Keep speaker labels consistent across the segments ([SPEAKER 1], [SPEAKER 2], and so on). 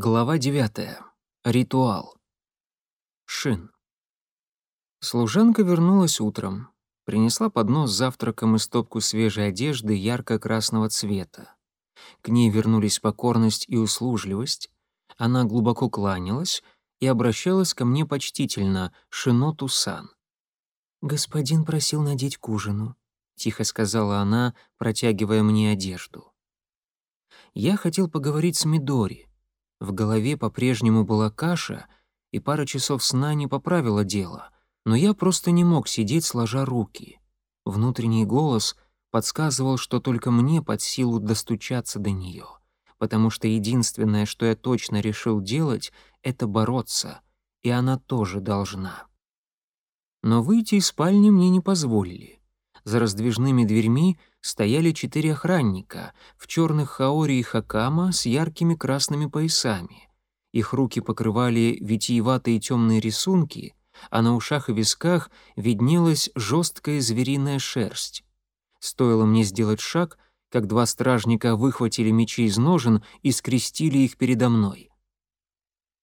[SPEAKER 1] Глава 9. Ритуал. Шин. Служанка вернулась утром, принесла поднос с завтраком и стопку свежей одежды ярко-красного цвета. К ней вернулись покорность и услужливость. Она глубоко кланялась и обращалась ко мне почтительно, Шиноту-сан. «Господин просил надеть к ужину», — тихо сказала она, протягивая мне одежду. Я хотел поговорить с Мидори, в голове по-прежнему была каша, и пара часов сна не поправила дело, но я просто не мог сидеть сложа руки. Внутренний голос подсказывал, что только мне под силу достучаться до нее, потому что единственное, что я точно решил делать, это бороться, и она тоже должна. Но выйти из спальни мне не позволили. За раздвижными дверьми стояли четыре охранника в черных хаори и хакама с яркими красными поясами. Их руки покрывали витиеватые темные рисунки, а на ушах и висках виднелась жесткая звериная шерсть. Стоило мне сделать шаг, как два стражника выхватили мечи из ножен и скрестили их передо мной.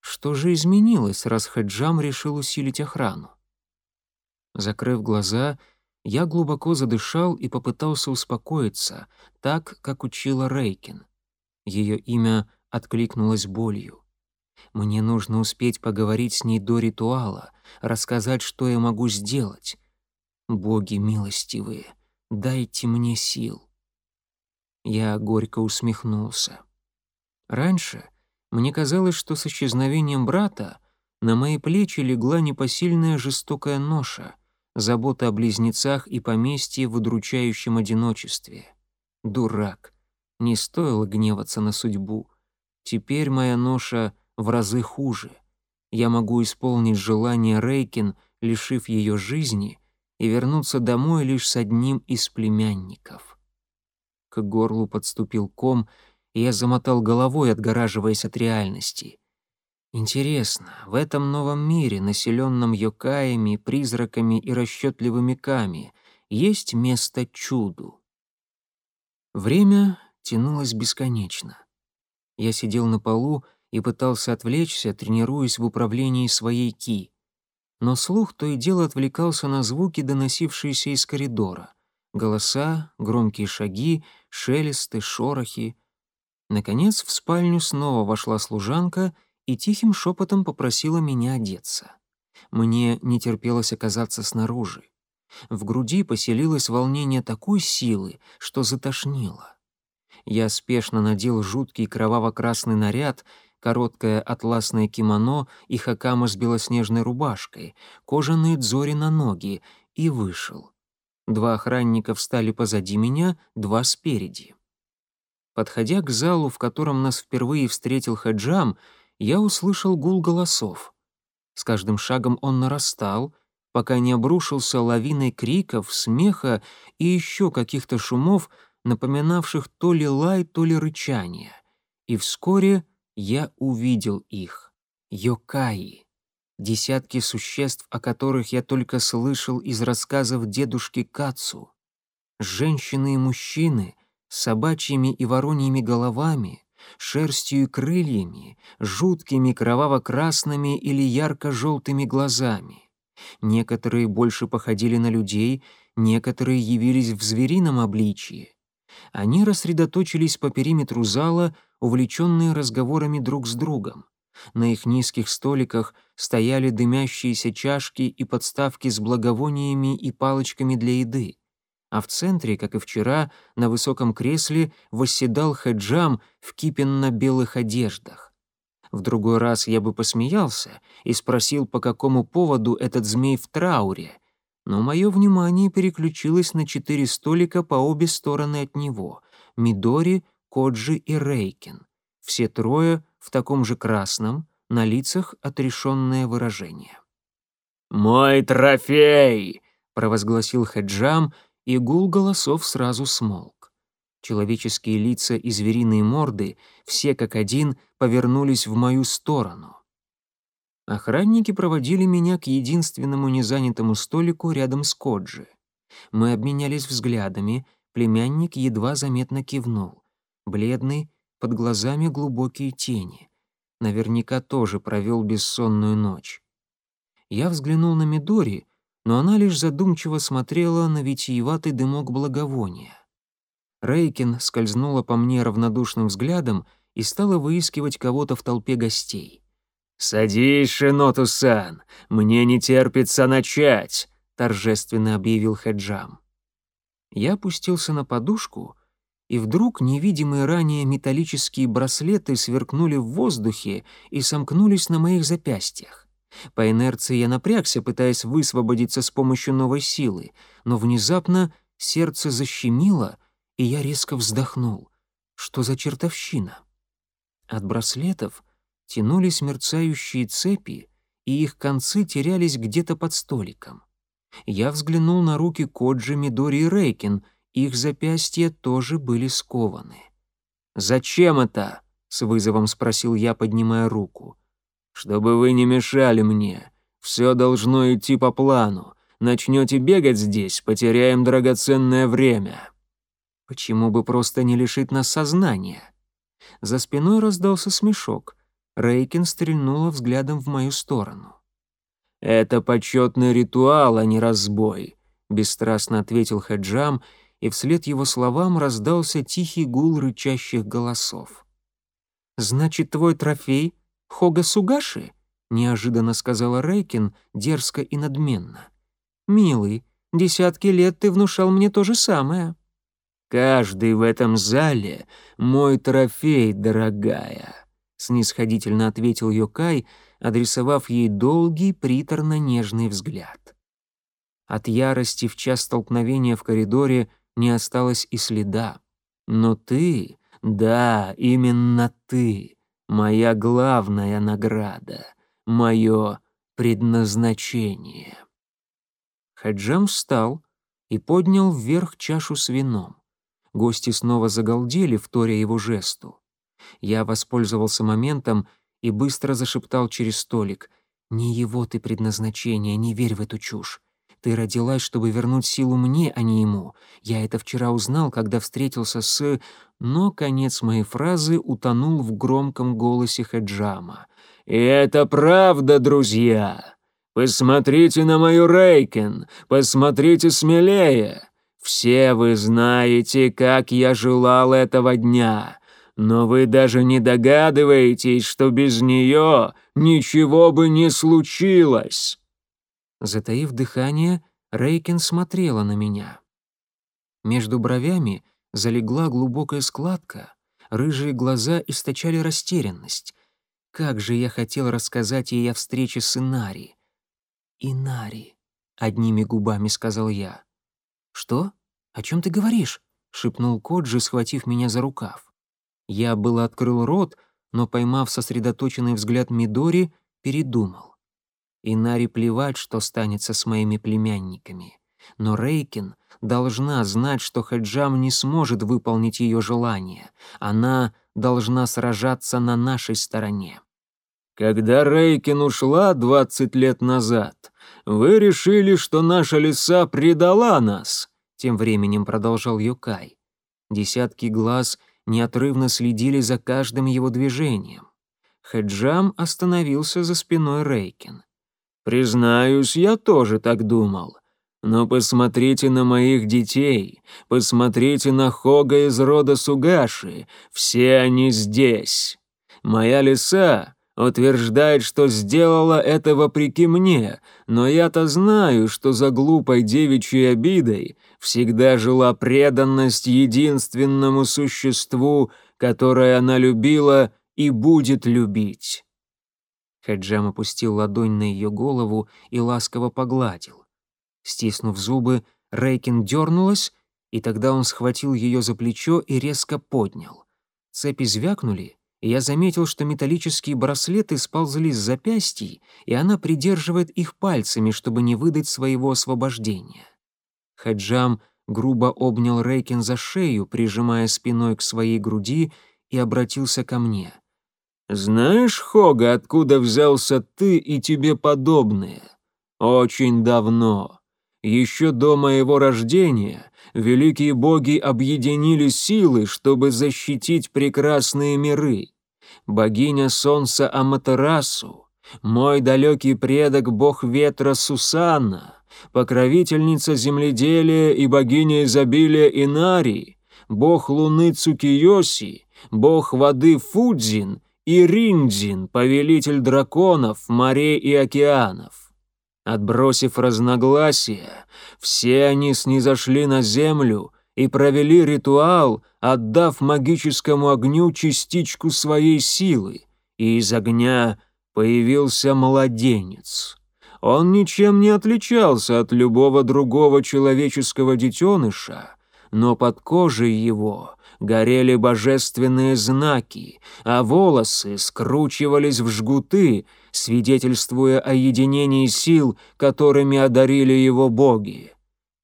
[SPEAKER 1] Что же изменилось, раз Хаджам решил усилить охрану? Закрыв глаза, я глубоко задышал и попытался успокоиться, так, как учила Рейкин. Ее имя откликнулось болью. Мне нужно успеть поговорить с ней до ритуала, рассказать, что я могу сделать. Боги милостивые, дайте мне сил. Я горько усмехнулся. Раньше мне казалось, что с исчезновением брата на мои плечи легла непосильная жестокая ноша — забота о близнецах и поместье в удручающем одиночестве. Дурак. Не стоило гневаться на судьбу. Теперь моя ноша в разы хуже. Я могу исполнить желание Рейкин, лишив ее жизни, и вернуться домой лишь с одним из племянников. К горлу подступил ком, и я замотал головой, отгораживаясь от реальности — Интересно, в этом новом мире, населенном йокаями, призраками и расчетливыми ками, есть место чуду? Время тянулось бесконечно. Я сидел на полу и пытался отвлечься, тренируясь в управлении своей ки. Но слух то и дело отвлекался на звуки, доносившиеся из коридора. Голоса, громкие шаги, шелесты, шорохи. Наконец в спальню снова вошла служанка — и тихим шепотом попросила меня одеться. Мне не терпелось оказаться снаружи. В груди поселилось волнение такой силы, что затошнило. Я спешно надел жуткий кроваво-красный наряд, короткое атласное кимоно и хакама с белоснежной рубашкой, кожаные дзори на ноги и вышел. Два охранника встали позади меня, два спереди. Подходя к залу, в котором нас впервые встретил Хаджам, я услышал гул голосов. С каждым шагом он нарастал, пока не обрушился лавиной криков, смеха и еще каких-то шумов, напоминавших то ли лай, то ли рычание. И вскоре я увидел их. Йокаи. Десятки существ, о которых я только слышал из рассказов дедушки Кацу. Женщины и мужчины с собачьими и вороньими головами — шерстью и крыльями, жуткими кроваво-красными или ярко-желтыми глазами. Некоторые больше походили на людей, некоторые явились в зверином обличье. Они рассредоточились по периметру зала, увлеченные разговорами друг с другом. На их низких столиках стояли дымящиеся чашки и подставки с благовониями и палочками для еды а в центре, как и вчера, на высоком кресле восседал Хаджам в кипенно-белых одеждах. В другой раз я бы посмеялся и спросил, по какому поводу этот змей в трауре, но мое внимание переключилось на четыре столика по обе стороны от него — Мидори, Коджи и Рейкин. Все трое в таком же красном, на лицах отрешенное выражение. «Мой трофей!» — провозгласил Хаджам — и гул голосов сразу смолк. Человеческие лица и звериные морды, все как один, повернулись в мою сторону. Охранники проводили меня к единственному незанятому столику рядом с Коджи. Мы обменялись взглядами, племянник едва заметно кивнул. Бледный, под глазами глубокие тени. наверняка тоже провел бессонную ночь. Я взглянул на Мидори, но она лишь задумчиво смотрела на витиеватый дымок благовония. Рейкин скользнула по мне равнодушным взглядом и стала выискивать кого-то в толпе гостей. «Садись, Шиноту-сан, мне не терпится начать», — торжественно объявил Хаджам. Я опустился на подушку, и вдруг невидимые ранее металлические браслеты сверкнули в воздухе и сомкнулись на моих запястьях. По инерции я напрягся, пытаясь высвободиться с помощью новой силы, но внезапно сердце защемило, и я резко вздохнул. Что за чертовщина? От браслетов тянулись мерцающие цепи, и их концы терялись где-то под столиком. Я взглянул на руки Коджи, Мидори и Рейкин, их запястья тоже были скованы. «Зачем это?» — с вызовом спросил я, поднимая руку. «Чтобы вы не мешали мне. Все должно идти по плану. Начнете бегать здесь, потеряем драгоценное время». «Почему бы просто не лишить нас сознания?» За спиной раздался смешок. Рейкин стрельнула взглядом в мою сторону. «Это почетный ритуал, а не разбой», — бесстрастно ответил Хаджам, и вслед его словам раздался тихий гул рычащих голосов. «Значит, твой трофей — Хога Сугаши?» — неожиданно сказала Рейкин, дерзко и надменно. «Милый, десятки лет ты внушал мне то же самое». «Каждый в этом зале — мой трофей, дорогая», — снисходительно ответил Йокай, адресовав ей долгий, приторно-нежный взгляд. От ярости в час столкновения в коридоре не осталось и следа. Но ты, да, именно ты, моя главная награда, мое предназначение. Хаджам встал и поднял вверх чашу с вином. Гости снова загалдели, вторя его жесту. Я воспользовался моментом и быстро зашептал через столик. «Не его ты предназначение, не верь в эту чушь. Ты родилась, чтобы вернуть силу мне, а не ему. Я это вчера узнал, когда встретился с...» Но конец моей фразы утонул в громком голосе Хаджама. «И это правда, друзья! Посмотрите на мою Рейкен, посмотрите смелее! Все вы знаете, как я желал этого дня!» но вы даже не догадываетесь, что без нее ничего бы не случилось». Затаив дыхание, Рейкин смотрела на меня. Между бровями залегла глубокая складка, рыжие глаза источали растерянность. Как же я хотел рассказать ей о встрече с Инари. «Инари», — одними губами сказал я. «Что? О чем ты говоришь?» — шепнул Коджи, схватив меня за рукав. Я было открыл рот, но, поймав сосредоточенный взгляд Мидори, передумал. Инари плевать, что станется с моими племянниками. Но Рейкин должна знать, что Хаджам не сможет выполнить ее желание. Она должна сражаться на нашей стороне. Когда Рейкин ушла двадцать лет назад, вы решили, что наша лиса предала нас, тем временем продолжал Юкай. Десятки глаз неотрывно следили за каждым его движением. Хеджам остановился за спиной Рейкин. «Признаюсь, я тоже так думал. Но посмотрите на моих детей, посмотрите на Хога из рода Сугаши, все они здесь. Моя лиса утверждает, что сделала это вопреки мне, но я-то знаю, что за глупой девичьей обидой всегда жила преданность единственному существу, которое она любила и будет любить. Хаджам опустил ладонь на ее голову и ласково погладил. Стиснув зубы, Рейкин дернулась, и тогда он схватил ее за плечо и резко поднял. Цепи звякнули, и я заметил, что металлические браслеты сползли с запястья, и она придерживает их пальцами, чтобы не выдать своего освобождения. Хаджам грубо обнял Рейкин за шею, прижимая спиной к своей груди, и обратился ко мне. «Знаешь, Хога, откуда взялся ты и тебе подобные? Очень давно. Еще до моего рождения великие боги объединили силы, чтобы защитить прекрасные миры. богиня солнца Аматерасу, мой далекий предок бог ветра Сусанна, покровительница земледелия и богиня изобилия Инари, бог луны Цукиоси, бог воды Фудзин и Риндзин, повелитель драконов, морей и океанов. Отбросив разногласия, все они снизошли на землю и провели ритуал, отдав магическому огню частичку своей силы, и из огня появился младенец. Он ничем не отличался от любого другого человеческого детеныша, но под кожей его горели божественные знаки, а волосы скручивались в жгуты, свидетельствуя о единении сил, которыми одарили его боги.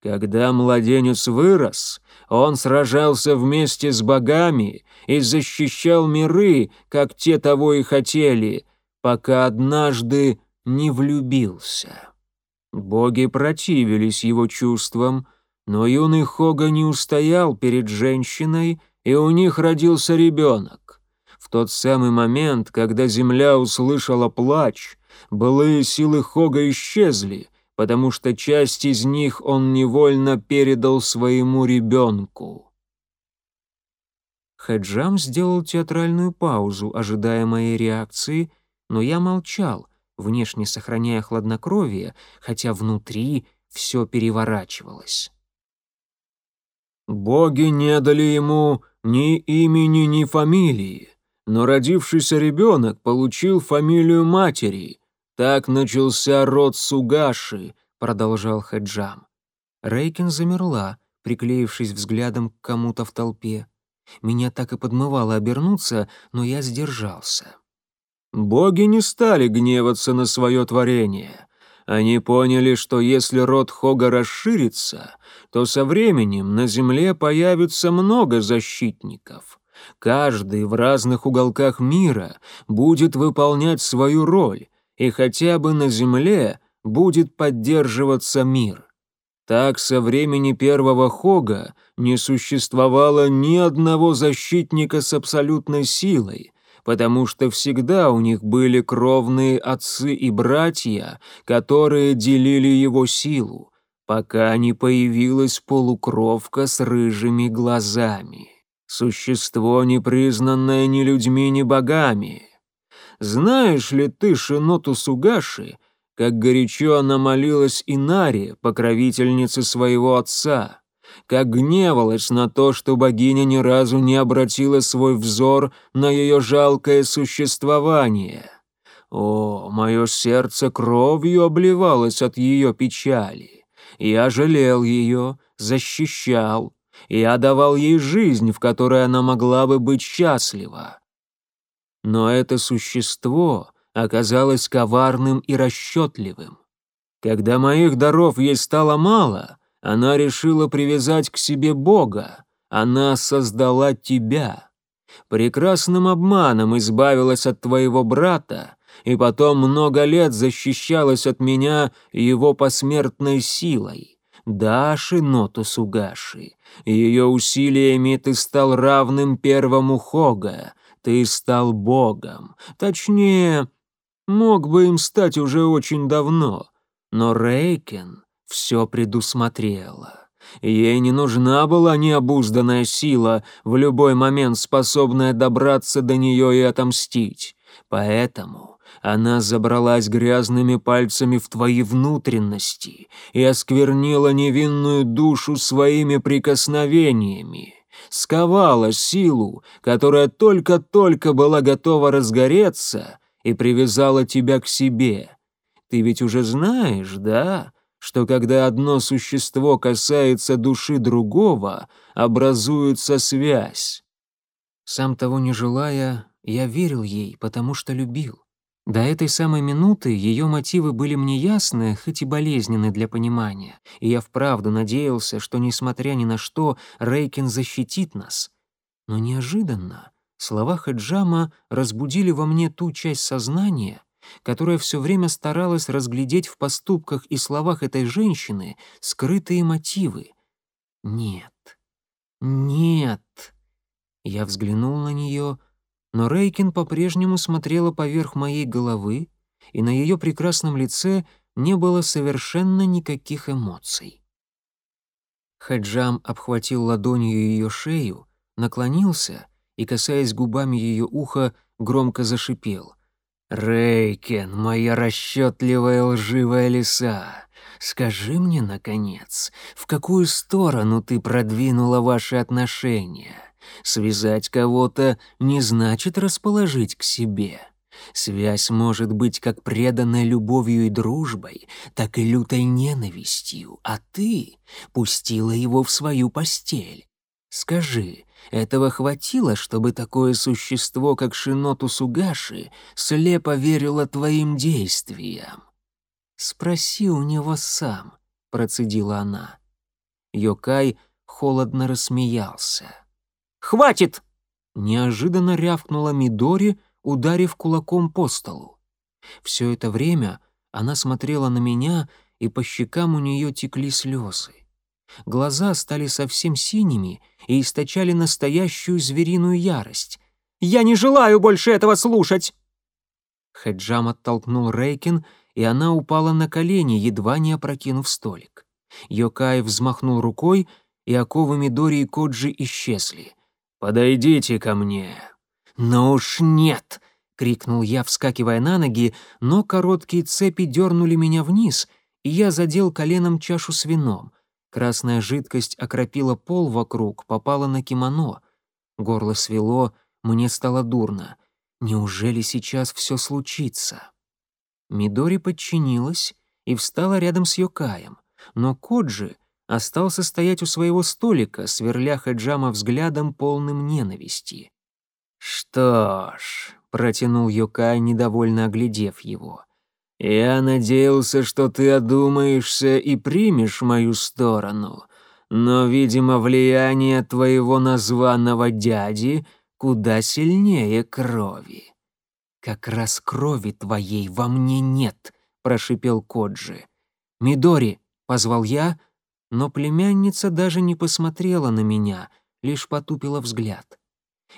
[SPEAKER 1] Когда младенец вырос, он сражался вместе с богами и защищал миры, как те того и хотели, пока однажды не влюбился. Боги противились его чувствам, но юный Хога не устоял перед женщиной, и у них родился ребенок. В тот самый момент, когда земля услышала плач, былые силы Хога исчезли, потому что часть из них он невольно передал своему ребенку. Хаджам сделал театральную паузу, ожидая моей реакции, но я молчал, внешне сохраняя хладнокровие, хотя внутри все переворачивалось. «Боги не дали ему ни имени, ни фамилии, но родившийся ребенок получил фамилию матери. Так начался род Сугаши», — продолжал Хаджам. Рейкин замерла, приклеившись взглядом к кому-то в толпе. Меня так и подмывало обернуться, но я сдержался. Боги не стали гневаться на свое творение. Они поняли, что если род Хога расширится, то со временем на Земле появится много защитников. Каждый в разных уголках мира будет выполнять свою роль, и хотя бы на Земле будет поддерживаться мир. Так со времени первого Хога не существовало ни одного защитника с абсолютной силой, потому что всегда у них были кровные отцы и братья, которые делили его силу, пока не появилась полукровка с рыжими глазами. Существо, не признанное ни людьми, ни богами. Знаешь ли ты Шиноту Сугаши, как горячо она молилась Инаре, покровительнице своего отца? Как гневалась на то, что богиня ни разу не обратила свой взор на ее жалкое существование. О, мое сердце кровью обливалось от ее печали. Я жалел ее, защищал, я давал ей жизнь, в которой она могла бы быть счастлива. Но это существо оказалось коварным и расчетливым. Когда моих даров ей стало мало, она решила привязать к себе Бога. Она создала тебя. Прекрасным обманом избавилась от твоего брата, и потом много лет защищалась от меня его посмертной силой. Даши Ноту Сугаши, ее усилиями ты стал равным первому Хога, ты стал Богом. Точнее, мог бы им стать уже очень давно, но Рейкен все предусмотрела. Ей не нужна была необузданная сила, в любой момент способная добраться до нее и отомстить. Поэтому она забралась грязными пальцами в твои внутренности и осквернила невинную душу своими прикосновениями, сковала силу, которая только-только была готова разгореться, и привязала тебя к себе. Ты ведь уже знаешь, да, что когда одно существо касается души другого, образуется связь. Сам того не желая, я верил ей, потому что любил. До этой самой минуты ее мотивы были мне ясны, хоть и болезненны для понимания, и я вправду надеялся, что, несмотря ни на что, Рейкин защитит нас. Но неожиданно слова Хаджама разбудили во мне ту часть сознания, которая все время старалась разглядеть в поступках и словах этой женщины скрытые мотивы. Нет, нет. Я взглянул на нее,
[SPEAKER 2] но Рейкин по-прежнему смотрела поверх моей головы, и на ее прекрасном лице не было совершенно никаких эмоций. Хаджам обхватил ладонью ее шею, наклонился и, касаясь губами ее уха, громко зашипел. «Рейкен, моя расчетливая лживая лиса, скажи мне, наконец, в какую сторону ты продвинула ваши отношения? Связать кого-то не значит расположить к себе». Связь может быть как преданной любовью и дружбой, так и лютой ненавистью, а ты пустила его в свою постель. Скажи, этого хватило, чтобы такое существо, как Шиноту Сугаши, слепо верило твоим действиям? Спроси у него сам, процедила она. Йокай холодно рассмеялся. Хватит! Неожиданно рявкнула Мидори, ударив кулаком по столу. Все это время она смотрела на меня, и по щекам у нее текли слезы. Глаза стали совсем синими и источали настоящую звериную ярость. «Я не желаю больше этого слушать!» Хеджам оттолкнул Рейкин, и она упала на колени, едва не опрокинув столик. Йокай взмахнул рукой, и оковы Мидори и Коджи исчезли. «Подойдите ко мне!» «Ну уж нет!» — крикнул я, вскакивая на ноги, но короткие цепи дернули меня вниз, и я задел коленом чашу с вином. Красная жидкость окропила пол вокруг, попала на кимоно. Горло свело, мне стало дурно. Неужели сейчас все случится? Мидори подчинилась и встала рядом с Йокаем, но Коджи остался стоять у своего столика, сверля Хаджама взглядом полным ненависти. «Что ж», — протянул Йокай, недовольно оглядев его, — «я надеялся, что ты одумаешься и примешь мою сторону, но, видимо, влияние твоего названного дяди куда сильнее крови». «Как раз крови твоей во мне нет», — прошипел Коджи. «Мидори», — позвал я, но племянница даже не посмотрела на меня, лишь потупила взгляд.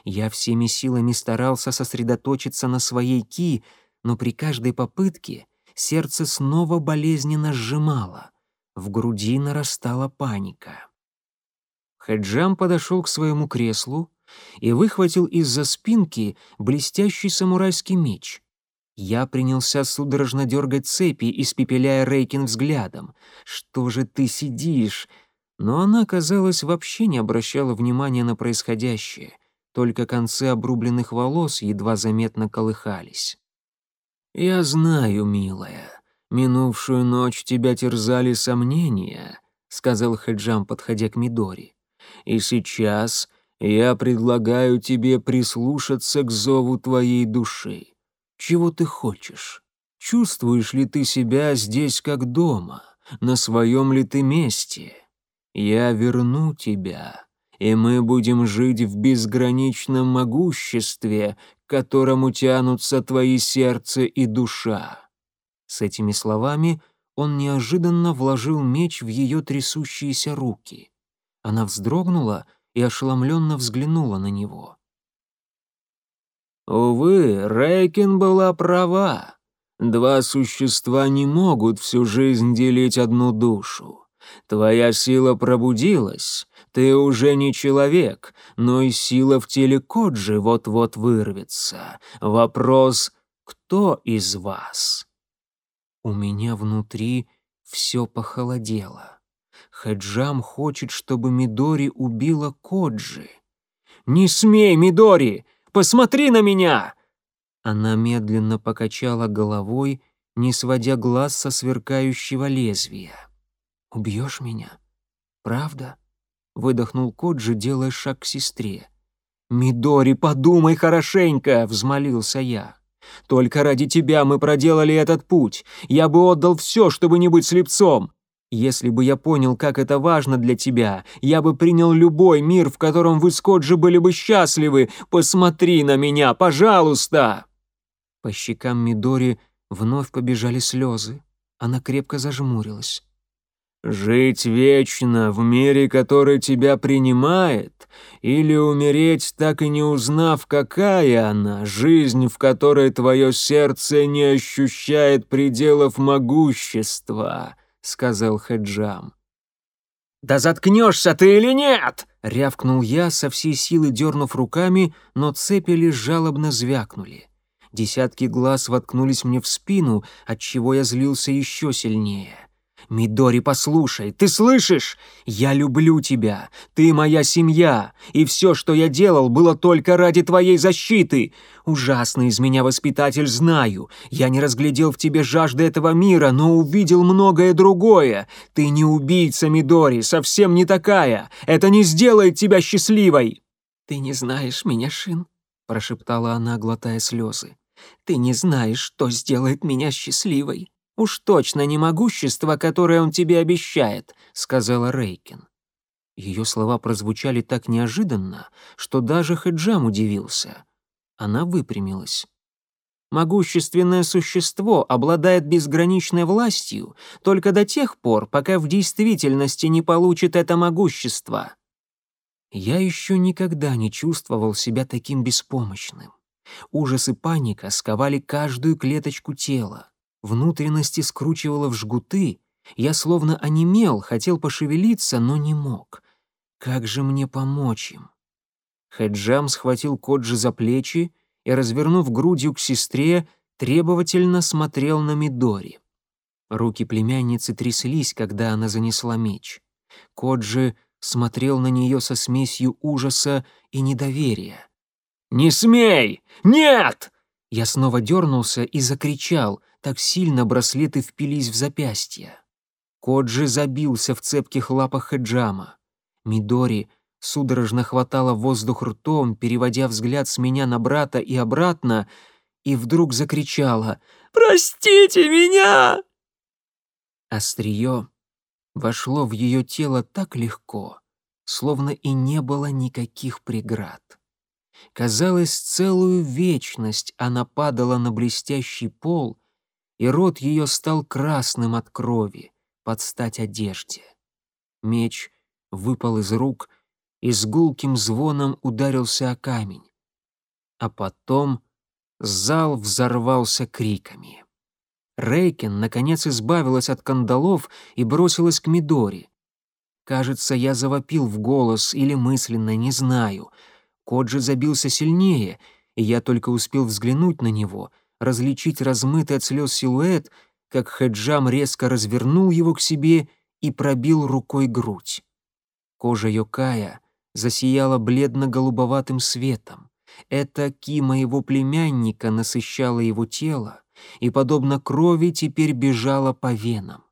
[SPEAKER 2] Я всеми силами старался сосредоточиться на своей ки, но при каждой попытке сердце снова болезненно сжимало. В груди нарастала паника. Хаджам подошел к своему креслу и выхватил из-за спинки блестящий самурайский меч. Я принялся судорожно дергать цепи, испепеляя Рейкин взглядом. «Что же ты сидишь?» Но она, казалось, вообще не обращала внимания на происходящее только концы обрубленных волос едва заметно колыхались. «Я знаю, милая, минувшую ночь тебя терзали сомнения», — сказал Хаджам, подходя к Мидори. «И сейчас я предлагаю тебе прислушаться к зову твоей души. Чего ты хочешь? Чувствуешь ли ты себя здесь как дома? На своем ли ты месте? Я верну тебя, и мы будем жить в безграничном могуществе, которому тянутся твои сердце и душа». С этими словами он неожиданно вложил меч в ее трясущиеся руки. Она вздрогнула и ошеломленно взглянула на него. Увы, Рейкин была права. Два существа не могут всю жизнь делить одну душу. Твоя сила пробудилась, ты уже не человек, но и сила в теле Коджи вот-вот вырвется. Вопрос, кто из вас? У меня внутри все похолодело. Хаджам хочет, чтобы Мидори убила Коджи. «Не смей, Мидори! Посмотри на меня!» Она медленно покачала головой, не сводя глаз со сверкающего лезвия. «Убьешь меня? Правда?» — выдохнул Коджи, делая шаг к сестре. «Мидори, подумай хорошенько!» — взмолился я. «Только ради тебя мы проделали этот путь. Я бы отдал все, чтобы не быть слепцом. Если бы я понял, как это важно для тебя, я бы принял любой мир, в котором вы с Коджи были бы счастливы. Посмотри на меня, пожалуйста!» По щекам Мидори вновь побежали слезы. Она крепко зажмурилась. Жить вечно в мире, который тебя принимает, или умереть, так и не узнав, какая она, жизнь, в которой твое сердце не ощущает пределов могущества, сказал Хаджам. «Да заткнешься ты или нет?» — рявкнул я, со всей силы дернув руками, но цепи лишь жалобно звякнули. Десятки глаз воткнулись мне в спину, отчего я злился еще сильнее. «Мидори, послушай, ты слышишь? Я люблю тебя, ты моя семья, и все, что я делал, было только ради твоей защиты. Ужасный из меня воспитатель, знаю. Я не разглядел в тебе жажды этого мира, но увидел многое другое. Ты не убийца, Мидори, совсем не такая. Это не сделает тебя счастливой». «Ты не знаешь меня, Шин», — прошептала она, глотая слезы. «Ты не знаешь, что сделает меня счастливой». «Уж точно не могущество, которое он тебе обещает», — сказала Рейкин. Ее слова прозвучали так неожиданно, что даже Хэджам удивился. Она выпрямилась. Могущественное существо обладает безграничной властью только до тех пор, пока в действительности не получит это могущество. Я еще никогда не чувствовал себя таким беспомощным. Ужас и паника сковали каждую клеточку тела. Внутренности скручивало в жгуты, я словно онемел, хотел пошевелиться, но не мог. Как же мне помочь им? Хэджам схватил Коджи за плечи и, развернув грудью к сестре, требовательно смотрел на Мидори. Руки племянницы тряслись, когда она занесла меч. Коджи смотрел на нее со смесью ужаса и недоверия. «Не смей! Нет!» Я снова дернулся и закричал — так сильно браслеты впились в запястья. Коджи забился в цепких лапах Хэджама. Мидори судорожно хватала воздух ртом, переводя взгляд с меня на брата и обратно, и вдруг закричала «Простите меня!» Острие вошло в ее тело так легко, словно и не было никаких преград. Казалось, целую вечность она падала на блестящий пол, и рот ее стал красным от крови, под стать одежде. Меч выпал из рук и с гулким звоном ударился о камень. А потом зал взорвался криками. Рейкен, наконец, избавилась от кандалов и бросилась к Мидори. Кажется, я завопил в голос или мысленно, не знаю. Коджи забился сильнее, и я только успел взглянуть на него — различить размытый от слез силуэт, как Хеджам резко развернул его к себе и пробил рукой грудь. Кожа Йокая засияла бледно-голубоватым светом. Это ки моего племянника насыщала его тело, и, подобно крови, теперь бежала по венам.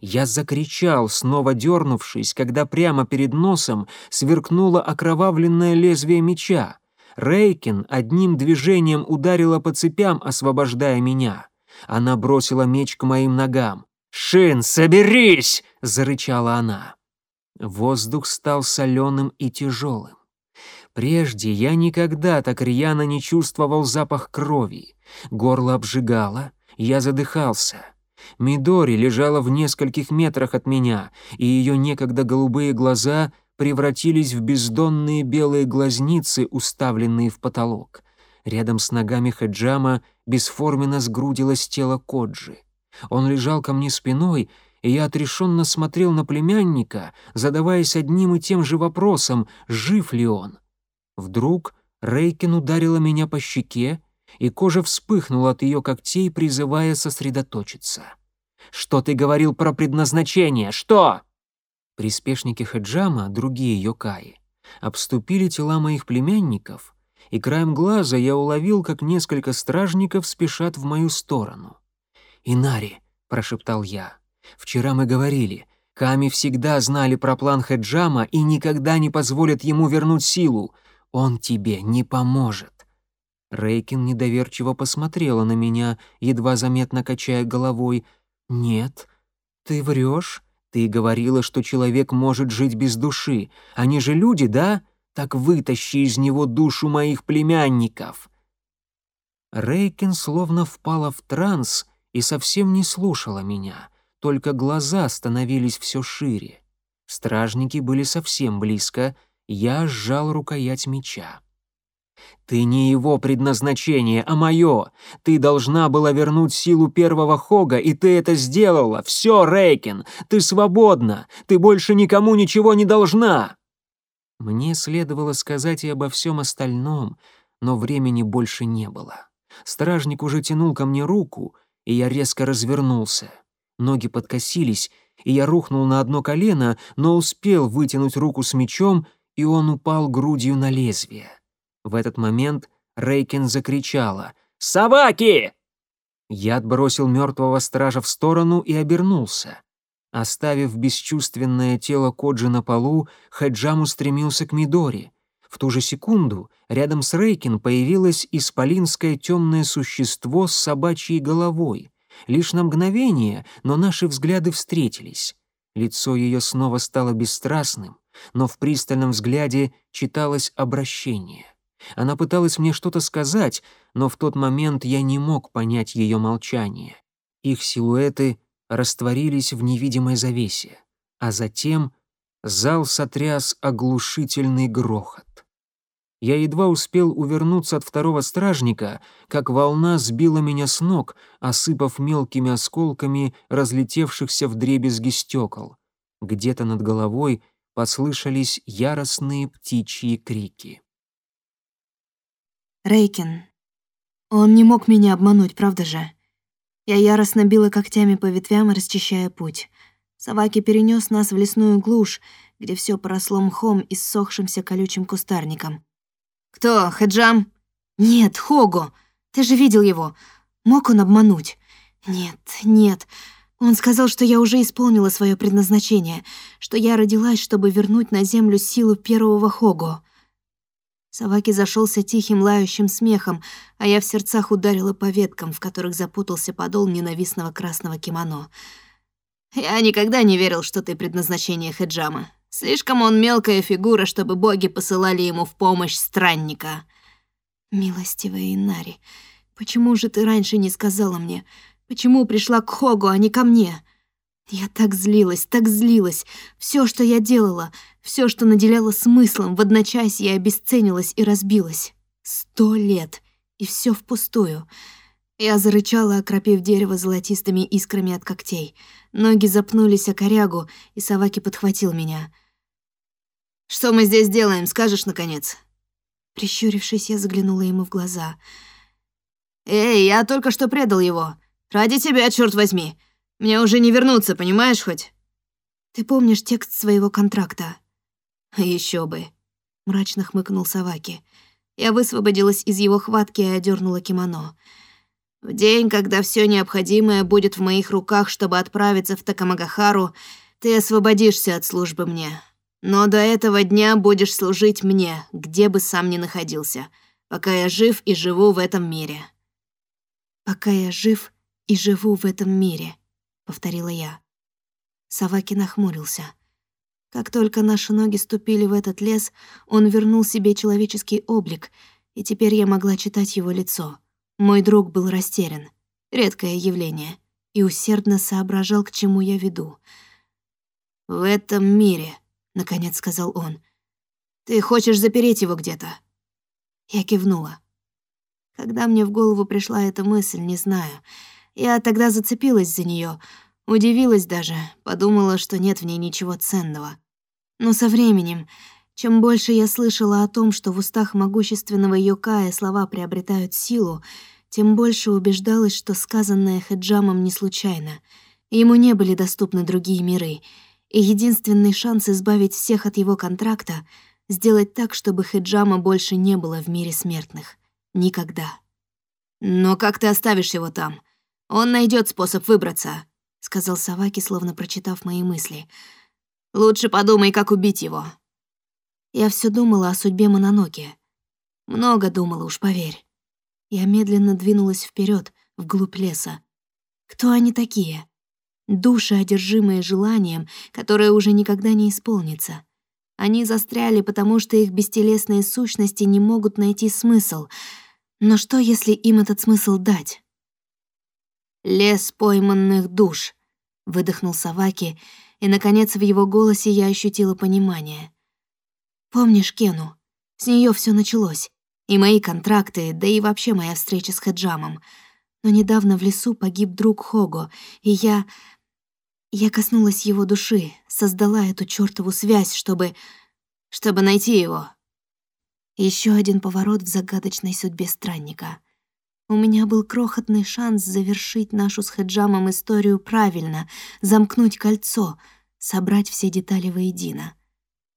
[SPEAKER 2] Я закричал, снова дернувшись, когда прямо перед носом сверкнуло окровавленное лезвие меча. Рейкин одним движением ударила по цепям, освобождая меня. Она бросила меч к моим ногам. «Шин, соберись!» — зарычала она. Воздух стал соленым и тяжелым. Прежде я никогда так рьяно не чувствовал запах крови. Горло обжигало, я задыхался. Мидори лежала в нескольких метрах от меня, и ее некогда голубые глаза — превратились в бездонные белые глазницы, уставленные в потолок. Рядом с ногами Хаджама бесформенно сгрудилось тело Коджи. Он лежал ко мне спиной, и я отрешенно смотрел на племянника, задаваясь одним и тем же вопросом, жив ли он. Вдруг Рейкин ударила меня по щеке, и кожа вспыхнула от ее когтей, призывая сосредоточиться. «Что ты говорил про предназначение? Что?» Приспешники Хаджама, другие йокаи, обступили тела моих племянников, и краем глаза я уловил, как несколько стражников спешат в мою сторону. «Инари», — прошептал я, — «вчера мы говорили, Ками всегда знали про план Хаджама и никогда не позволят ему вернуть силу. Он тебе не поможет». Рейкин недоверчиво посмотрела на меня, едва заметно качая головой. «Нет, ты врешь. Ты говорила, что человек может жить без души. Они же люди, да? Так вытащи из него душу моих племянников». Рейкин словно впала в транс и совсем не слушала меня, только глаза становились все шире. Стражники были совсем близко, я сжал рукоять меча. «Ты не его предназначение, а мое. Ты должна была вернуть силу первого Хога, и ты это сделала. Все, Рейкин, ты свободна. Ты больше никому ничего не должна». Мне следовало сказать и обо всем остальном, но времени больше не было. Стражник уже тянул ко мне руку, и я резко развернулся. Ноги подкосились, и я рухнул на одно колено, но успел вытянуть руку с мечом, и он упал грудью на лезвие. В этот момент Рейкин закричала «Собаки!». Я отбросил мертвого стража в сторону и обернулся. Оставив бесчувственное тело Коджи на полу, Хаджам устремился к Мидори. В ту же секунду рядом с Рейкин появилось исполинское темное существо с собачьей головой. Лишь на мгновение, но наши взгляды встретились. Лицо ее снова стало бесстрастным, но в пристальном взгляде читалось обращение. Она пыталась мне что-то сказать, но в тот момент я не мог понять ее молчание. Их силуэты растворились в невидимой завесе, а затем зал сотряс оглушительный грохот. Я едва успел увернуться от второго стражника, как волна сбила меня с ног, осыпав мелкими осколками разлетевшихся вдребезги стекол. Где-то над головой послышались яростные птичьи крики.
[SPEAKER 1] Рейкин. Он не мог меня обмануть, правда же? Я яростно била когтями по ветвям, расчищая путь. Саваки перенес нас в лесную глушь, где все поросло мхом и ссохшимся колючим кустарником. «Кто, Хаджам?» «Нет, Хого. Ты же видел его. Мог он обмануть?» «Нет, нет. Он сказал, что я уже исполнила свое предназначение, что я родилась, чтобы вернуть на землю силу первого Хого. Саваки зашелся тихим лающим смехом, а я в сердцах ударила по веткам, в которых запутался подол ненавистного красного кимоно. «Я никогда не верил, что ты предназначение Хеджама. Слишком он мелкая фигура, чтобы боги посылали ему в помощь странника». «Милостивая Инари, почему же ты раньше не сказала мне? Почему пришла к Хогу, а не ко мне?» Я так злилась, так злилась. Все, что я делала, все, что наделяло смыслом, в одночасье обесценилось и разбилось. Сто лет, и все впустую. Я зарычала, окропив дерево золотистыми искрами от когтей. Ноги запнулись о корягу, и Саваки подхватил меня. «Что мы здесь делаем, скажешь, наконец?» Прищурившись, я заглянула ему в глаза. «Эй, я только что предал его. Ради тебя, черт возьми. Мне уже не вернуться, понимаешь хоть? Ты помнишь текст своего контракта? Еще бы, мрачно хмыкнул Саваки. Я высвободилась из его хватки и одернула кимоно. В день, когда все необходимое будет в моих руках, чтобы отправиться в Такамагахару, ты освободишься от службы мне. Но до этого дня будешь служить мне, где бы сам ни находился, пока я жив и живу в этом мире. Пока я жив и живу в этом мире повторила я. Саваки нахмурился. Как только наши ноги ступили в этот лес, он вернул себе человеческий облик, и теперь я могла читать его лицо. Мой друг был растерян. Редкое явление. И усердно соображал, к чему я веду. «В этом мире», — наконец сказал он. «Ты хочешь запереть его где-то?» Я кивнула. Когда мне в голову пришла эта мысль, не знаю. Я тогда зацепилась за нее, удивилась даже, подумала, что нет в ней ничего ценного. Но со временем, чем больше я слышала о том, что в устах могущественного Йокая слова приобретают силу, тем больше убеждалась, что сказанное Хеджамом не случайно. Ему не были доступны другие миры, и единственный шанс избавить всех от его контракта — сделать так, чтобы Хеджама больше не было в мире смертных. Никогда. «Но как ты оставишь его там? Он найдет способ выбраться», — сказал Саваки, словно прочитав мои мысли. «Лучше подумай, как убить его». Я все думала о судьбе Мононоки. Много думала, уж поверь. Я медленно двинулась вперед, вглубь леса. Кто они такие? Души, одержимые желанием, которое уже никогда не исполнится. Они застряли, потому что их бестелесные сущности не могут найти смысл. Но что, если им этот смысл дать? Лес пойманных душ. Выдохнул Саваки, и, наконец, в его голосе я ощутила понимание. «Помнишь Кену? С нее все началось. И мои контракты, да и вообще моя встреча с Хаджамом. Но недавно в лесу погиб друг Хого, и я... Я коснулась его души, создала эту чёртову связь, чтобы... чтобы найти его. Еще один поворот в загадочной судьбе странника. У меня был крохотный шанс завершить нашу с Хеджамом историю правильно, замкнуть кольцо, собрать все детали воедино.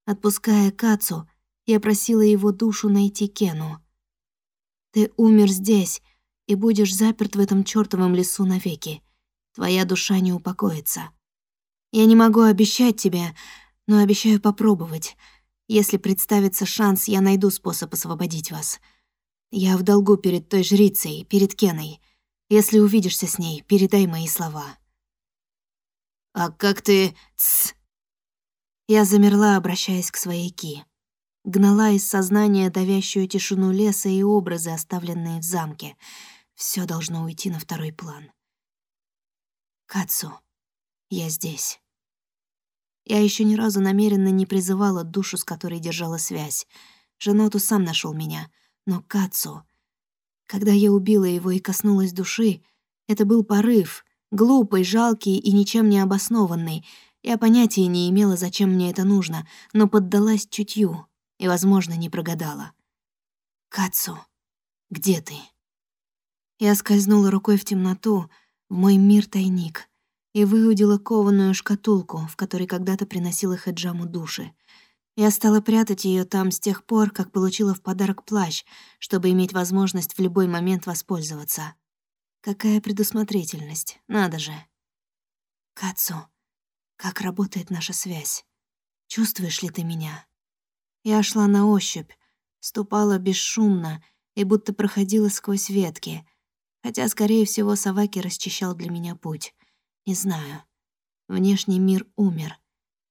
[SPEAKER 1] Отпуская Кацу, я просила его душу найти Кену. «Ты умер здесь и будешь заперт в этом чёртовом лесу навеки. Твоя душа не упокоится. Я не могу обещать тебе, но обещаю попробовать. Если представится шанс, я найду способ освободить вас». Я в долгу перед той жрицей, перед Кеной. Если увидишься с ней, передай мои слова. А как ты... Тсс. Я замерла, обращаясь к своей Ки. Гнала из сознания давящую тишину леса и образы, оставленные в замке. Все должно уйти на второй план. Кацу, я здесь. Я еще ни разу намеренно не призывала душу, с которой держала связь. Женоту сам нашел меня — но Кацу... Когда я убила его и коснулась души, это был порыв, глупый, жалкий и ничем не обоснованный. Я понятия не имела, зачем мне это нужно, но поддалась чутью и, возможно, не прогадала. «Кацу, где ты?» Я скользнула рукой в темноту, в мой мир-тайник, и выудила кованую шкатулку, в которой когда-то приносила Хаджаму души — я стала прятать ее там с тех пор, как получила в подарок плащ, чтобы иметь возможность в любой момент воспользоваться. Какая предусмотрительность, надо же. Кацу, как работает наша связь? Чувствуешь ли ты меня? Я шла на ощупь, ступала бесшумно и будто проходила сквозь ветки, хотя, скорее всего, Саваки расчищал для меня путь. Не знаю. Внешний мир умер.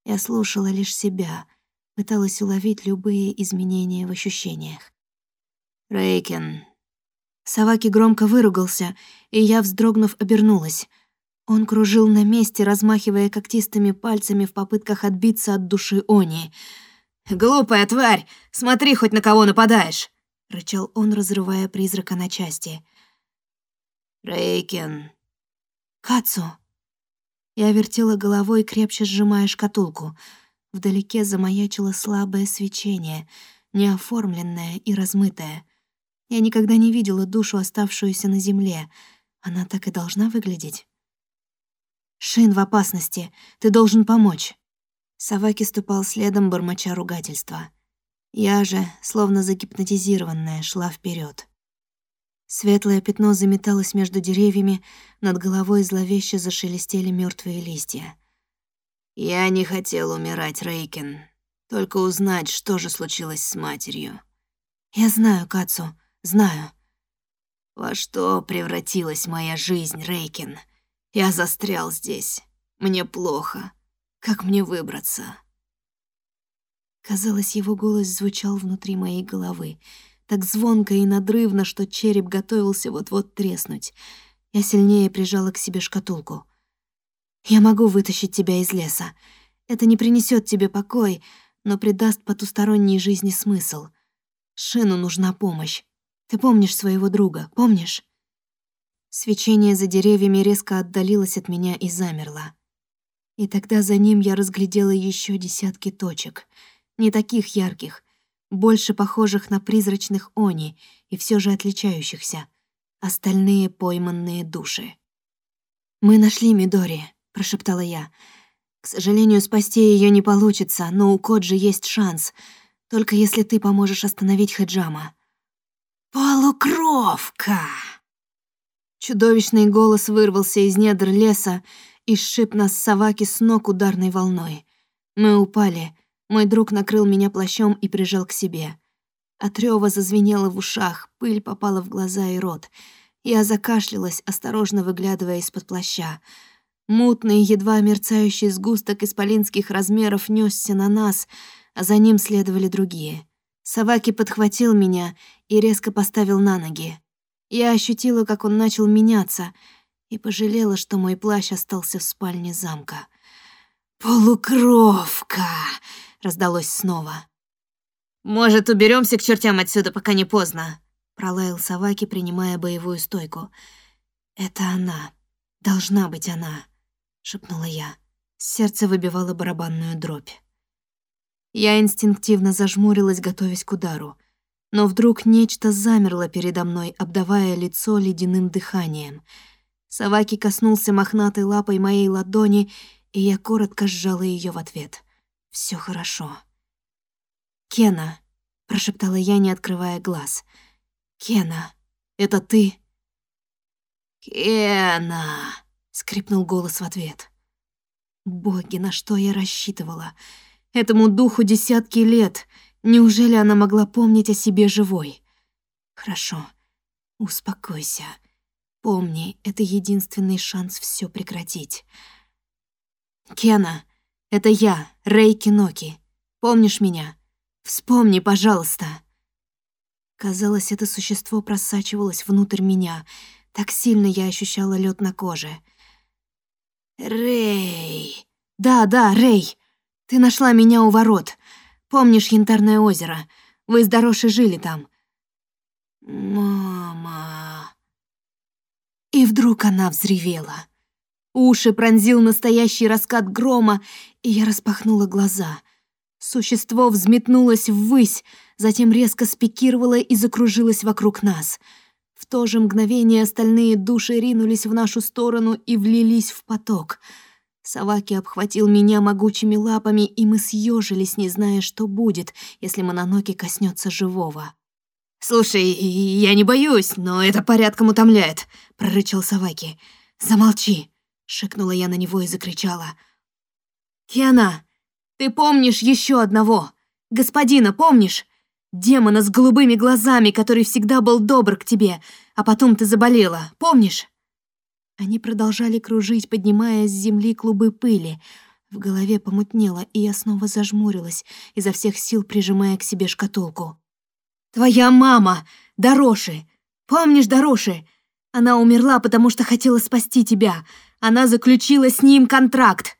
[SPEAKER 1] Я слушала лишь себя — пыталась уловить любые изменения в ощущениях. «Рейкен». Саваки громко выругался, и я, вздрогнув, обернулась. Он кружил на месте, размахивая когтистыми пальцами в попытках отбиться от души Они. «Глупая тварь! Смотри, хоть на кого нападаешь!» — рычал он, разрывая призрака на части. «Рейкен». «Кацу». Я вертела головой, крепче сжимая шкатулку — Вдалеке замаячило слабое свечение, неоформленное и размытое. Я никогда не видела душу, оставшуюся на земле. Она так и должна выглядеть. «Шин в опасности. Ты должен помочь». Саваки ступал следом, бормоча ругательства. Я же, словно загипнотизированная, шла вперед. Светлое пятно заметалось между деревьями, над головой зловеще зашелестели мертвые листья. Я не хотел умирать, Рейкин. Только узнать, что же случилось с матерью. Я знаю, Кацу, знаю. Во что превратилась моя жизнь, Рейкин? Я застрял здесь. Мне плохо. Как мне выбраться? Казалось, его голос звучал внутри моей головы, так звонко и надрывно, что череп готовился вот-вот треснуть. Я сильнее прижала к себе шкатулку. Я могу вытащить тебя из леса. Это не принесет тебе покой, но придаст потусторонней жизни смысл. Шину нужна помощь. Ты помнишь своего друга, помнишь? Свечение за деревьями резко отдалилось от меня и замерло. И тогда за ним я разглядела еще десятки точек. Не таких ярких, больше похожих на призрачных они и все же отличающихся. Остальные пойманные души. Мы нашли Мидори прошептала я. «К сожалению, спасти ее не получится, но у Коджи есть шанс, только если ты поможешь остановить Хаджама». «Полукровка!» Чудовищный голос вырвался из недр леса и сшиб нас с Саваки с ног ударной волной. Мы упали. Мой друг накрыл меня плащом и прижал к себе. От рёва зазвенело в ушах, пыль попала в глаза и рот. Я закашлялась, осторожно выглядывая из-под плаща. Мутный, едва мерцающий сгусток исполинских размеров нёсся на нас, а за ним следовали другие. Саваки подхватил меня и резко поставил на ноги. Я ощутила, как он начал меняться. и пожалела, что мой плащ остался в спальне замка. «Полукровка!» — раздалось снова. «Может, уберемся к чертям отсюда, пока не поздно?» — пролаял Саваки, принимая боевую стойку. «Это она. Должна быть она», — шепнула я. Сердце выбивало барабанную дробь. Я инстинктивно зажмурилась, готовясь к удару. Но вдруг нечто замерло передо мной, обдавая лицо ледяным дыханием. Саваки коснулся мохнатой лапой моей ладони, и я коротко сжала ее в ответ. Все хорошо. «Кена», — прошептала я, не открывая глаз. «Кена, это ты?» «Кена», — скрипнул голос в ответ. Боги, на что я рассчитывала? Этому духу десятки лет. Неужели она могла помнить о себе живой? Хорошо, успокойся. Помни, это единственный шанс все прекратить. Кена, это я, Рэй Киноки. Помнишь меня? Вспомни, пожалуйста. Казалось, это существо просачивалось внутрь меня. Так сильно я ощущала лед на коже. Рэй. Да, да, Рэй. Ты нашла меня у ворот. Помнишь Янтарное озеро? Вы с Дорошей жили там. Мама. И вдруг она взревела. Уши пронзил настоящий раскат грома, и я распахнула глаза. Существо взметнулось ввысь, затем резко спикировало и закружилось вокруг нас. В то же мгновение остальные души ринулись в нашу сторону и влились в поток — Саваки обхватил меня могучими лапами, и мы съежились, не зная, что будет, если Мононоки коснется живого. «Слушай, я не боюсь, но это порядком утомляет», — прорычал Саваки. «Замолчи», — шикнула я на него и закричала. «Киана, ты помнишь еще одного? Господина, помнишь? Демона с голубыми глазами, который всегда был добр к тебе, а потом ты заболела, помнишь?» Они продолжали кружить, поднимая с земли клубы пыли. В голове помутнело, и я снова зажмурилась, изо всех сил прижимая к себе шкатулку. «Твоя мама! Дороши! Помнишь Дороши? Она умерла, потому что хотела спасти тебя. Она заключила с ним контракт!»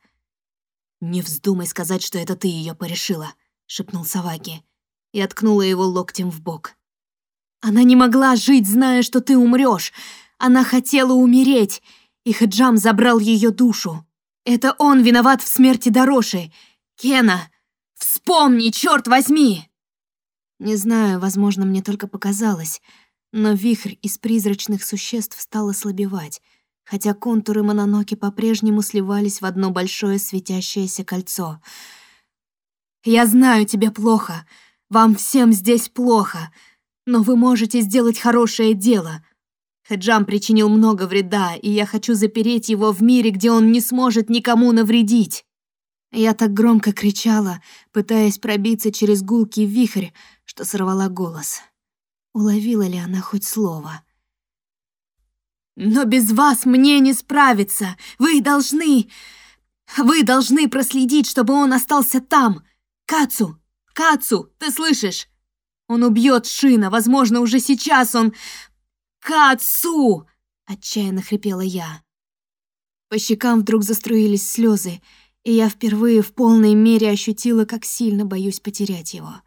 [SPEAKER 1] «Не вздумай сказать, что это ты ее порешила», — шепнул Саваки и откнула его локтем в бок. «Она не могла жить, зная, что ты умрешь. Она хотела умереть, и Хаджам забрал ее душу. Это он виноват в смерти Дороши. Кена, вспомни, черт возьми!» Не знаю, возможно, мне только показалось, но вихрь из призрачных существ стал ослабевать, хотя контуры Мононоки по-прежнему сливались в одно большое светящееся кольцо. «Я знаю, тебе плохо. Вам всем здесь плохо. Но вы можете сделать хорошее дело. Хаджам причинил много вреда, и я хочу запереть его в мире, где он не сможет никому навредить. Я так громко кричала, пытаясь пробиться через гулкий вихрь, что сорвала голос. Уловила ли она хоть слово? «Но без вас мне не справиться! Вы должны... Вы должны проследить, чтобы он остался там! Кацу! Кацу! Ты слышишь? Он убьет Шина, возможно, уже сейчас он... К отцу!» — отчаянно хрипела я. По щекам вдруг заструились слезы, и я впервые в полной мере ощутила, как сильно боюсь потерять его.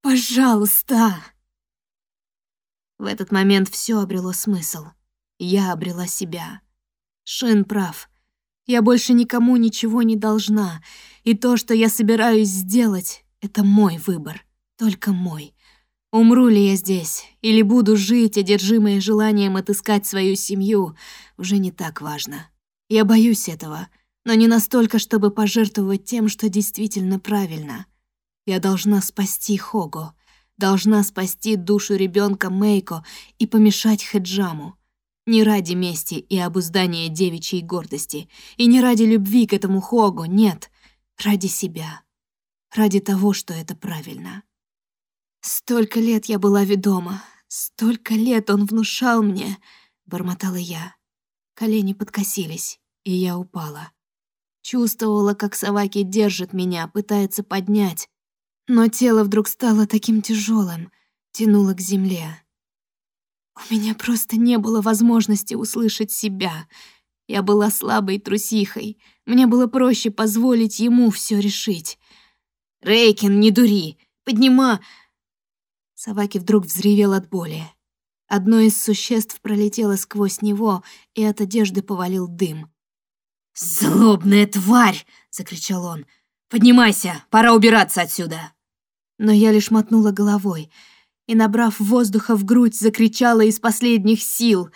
[SPEAKER 1] «Пожалуйста!» В этот момент все обрело смысл. Я обрела себя. Шин прав. Я больше никому ничего не должна, и то, что я собираюсь сделать, это мой выбор, только мой. Умру ли я здесь, или буду жить, одержимая желанием отыскать свою семью, уже не так важно. Я боюсь этого, но не настолько, чтобы пожертвовать тем, что действительно правильно. Я должна спасти Хого, должна спасти душу ребенка Мейко и помешать Хеджаму. Не ради мести и обуздания девичьей гордости, и не ради любви к этому Хогу, нет, ради себя, ради того, что это правильно. Столько лет я была ведома, столько лет он внушал мне, бормотала я. Колени подкосились, и я упала. Чувствовала, как Саваки держит меня, пытается поднять, но тело вдруг стало таким тяжелым, тянуло к земле. У меня просто не было возможности услышать себя. Я была слабой трусихой. Мне было проще позволить ему все решить. «Рейкин, не дури! Поднима!» Саваки вдруг взревел от боли. Одно из существ пролетело сквозь него, и от одежды повалил дым. «Злобная тварь!» — закричал он. «Поднимайся, пора убираться отсюда!» Но я лишь мотнула головой и, набрав воздуха в грудь, закричала из последних сил.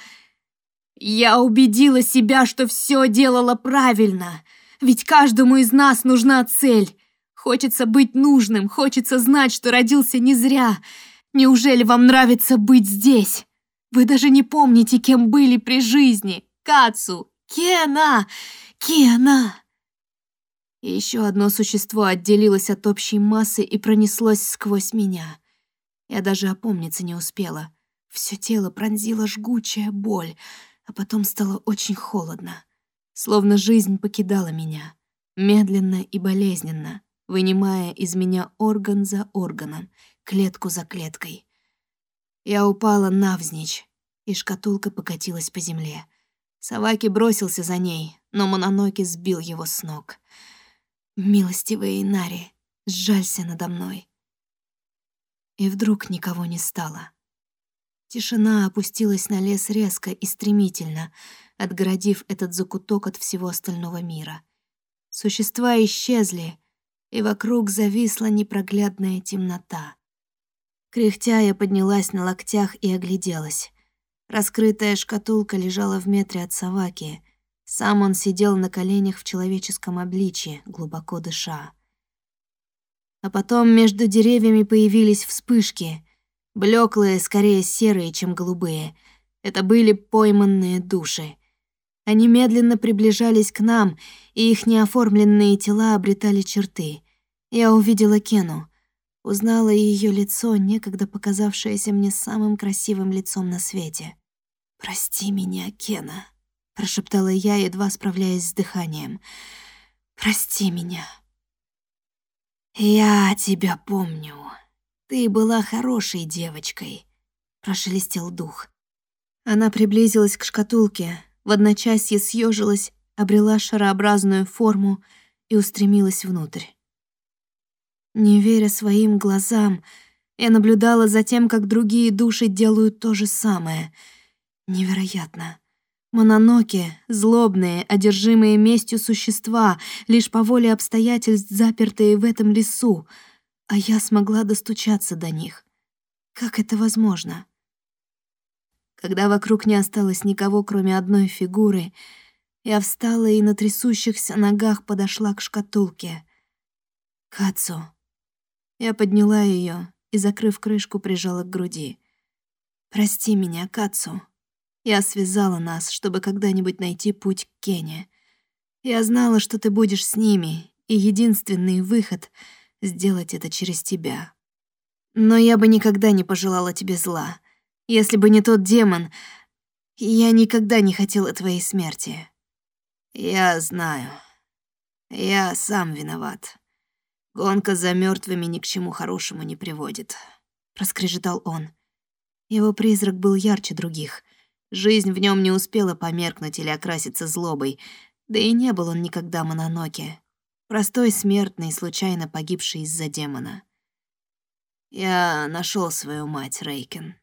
[SPEAKER 1] «Я убедила себя, что все делала правильно, ведь каждому из нас нужна цель. Хочется быть нужным, хочется знать, что родился не зря. Неужели вам нравится быть здесь? Вы даже не помните, кем были при жизни. Кацу, Кена, Кена!» И еще одно существо отделилось от общей массы и пронеслось сквозь меня. Я даже опомниться не успела. Все тело пронзила жгучая боль, а потом стало очень холодно. Словно жизнь покидала меня, медленно и болезненно, вынимая из меня орган за органом, клетку за клеткой. Я упала навзничь, и шкатулка покатилась по земле. Саваки бросился за ней, но Мононоки сбил его с ног — «Милостивый Инари, сжалься надо мной». И вдруг никого не стало. Тишина опустилась на лес резко и стремительно, отгородив этот закуток от всего остального мира. Существа исчезли, и вокруг зависла непроглядная темнота. Кряхтя я поднялась на локтях и огляделась. Раскрытая шкатулка лежала в метре от Саваки, сам он сидел на коленях в человеческом обличье, глубоко дыша. А потом между деревьями появились вспышки, блеклые, скорее серые, чем голубые. Это были пойманные души. Они медленно приближались к нам, и их неоформленные тела обретали черты. Я увидела Кену, узнала ее лицо, некогда показавшееся мне самым красивым лицом на свете. «Прости меня, Кена», прошептала я, едва справляясь с дыханием. «Прости меня». «Я тебя помню. Ты была хорошей девочкой», — прошелестел дух. Она приблизилась к шкатулке, в одночасье съежилась, обрела шарообразную форму и устремилась внутрь. Не веря своим глазам, я наблюдала за тем, как другие души делают то же самое. Невероятно. Мононоки, злобные, одержимые местью существа, лишь по воле обстоятельств запертые в этом лесу, а я смогла достучаться до них. Как это возможно? Когда вокруг не осталось никого, кроме одной фигуры, я встала и на трясущихся ногах подошла к шкатулке. Кацу. Я подняла ее и, закрыв крышку, прижала к груди. «Прости меня, Кацу. Я связала нас, чтобы когда-нибудь найти путь к Кене. Я знала, что ты будешь с ними, и единственный выход — сделать это через тебя. Но я бы никогда не пожелала тебе зла. Если бы не тот демон, я никогда не хотела твоей смерти. Я знаю. Я сам виноват. Гонка за мертвыми ни к чему хорошему не приводит, проскрежетал он. Его призрак был ярче других. Жизнь в нем не успела померкнуть или окраситься злобой, да и не был он никогда Мононоке. Простой смертный, случайно погибший из-за демона. Я нашел свою мать, Рейкен.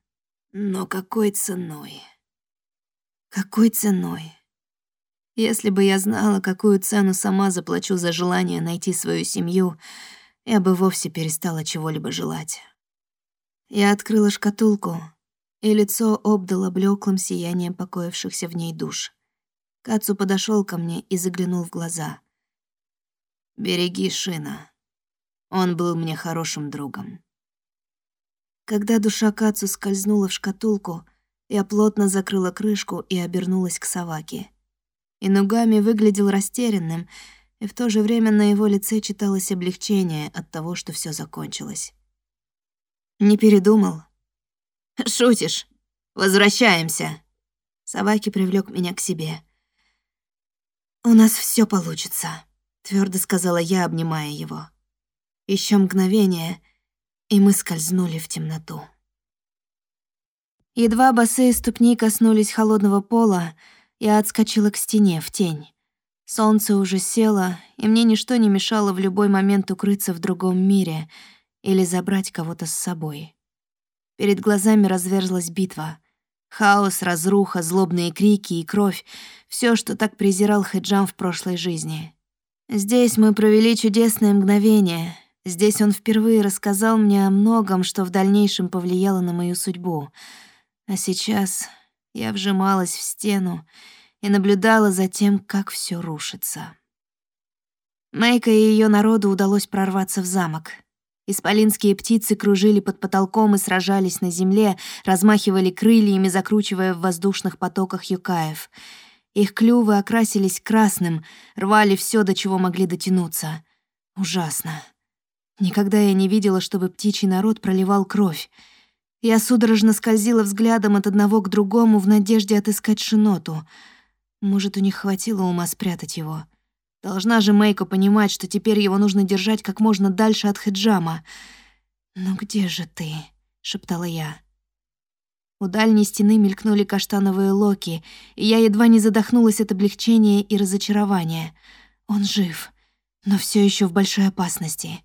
[SPEAKER 1] Но какой ценой? Какой ценой? Если бы я знала, какую цену сама заплачу за желание найти свою семью, я бы вовсе перестала чего-либо желать. Я открыла шкатулку, и лицо обдало блеклым сиянием покоившихся в ней душ. Кацу подошел ко мне и заглянул в глаза. «Береги Шина. Он был мне хорошим другом». Когда душа Кацу скользнула в шкатулку, я плотно закрыла крышку и обернулась к Саваке. Инугами выглядел растерянным, и в то же время на его лице читалось облегчение от того, что все закончилось. «Не передумал?» «Шутишь? Возвращаемся!» Собаки привлек меня к себе. «У нас все получится», — твердо сказала я, обнимая его. Еще мгновение, и мы скользнули в темноту. Едва босые ступни коснулись холодного пола, я отскочила к стене, в тень. Солнце уже село, и мне ничто не мешало в любой момент укрыться в другом мире или забрать кого-то с собой. Перед глазами разверзлась битва. Хаос, разруха, злобные крики и кровь — все, что так презирал Хеджам в прошлой жизни. Здесь мы провели чудесное мгновение. Здесь он впервые рассказал мне о многом, что в дальнейшем повлияло на мою судьбу — а сейчас я вжималась в стену и наблюдала за тем, как все рушится. Мэйка и ее народу удалось прорваться в замок. Исполинские птицы кружили под потолком и сражались на земле, размахивали крыльями, закручивая в воздушных потоках юкаев. Их клювы окрасились красным, рвали все, до чего могли дотянуться. Ужасно. Никогда я не видела, чтобы птичий народ проливал кровь. Я судорожно скользила взглядом от одного к другому в надежде отыскать Шиноту. Может, у них хватило ума спрятать его. Должна же Мейко понимать, что теперь его нужно держать как можно дальше от Хеджама. «Ну где же ты?» — шептала я. У дальней стены мелькнули каштановые локи, и я едва не задохнулась от облегчения и разочарования. Он жив, но все еще в большой опасности.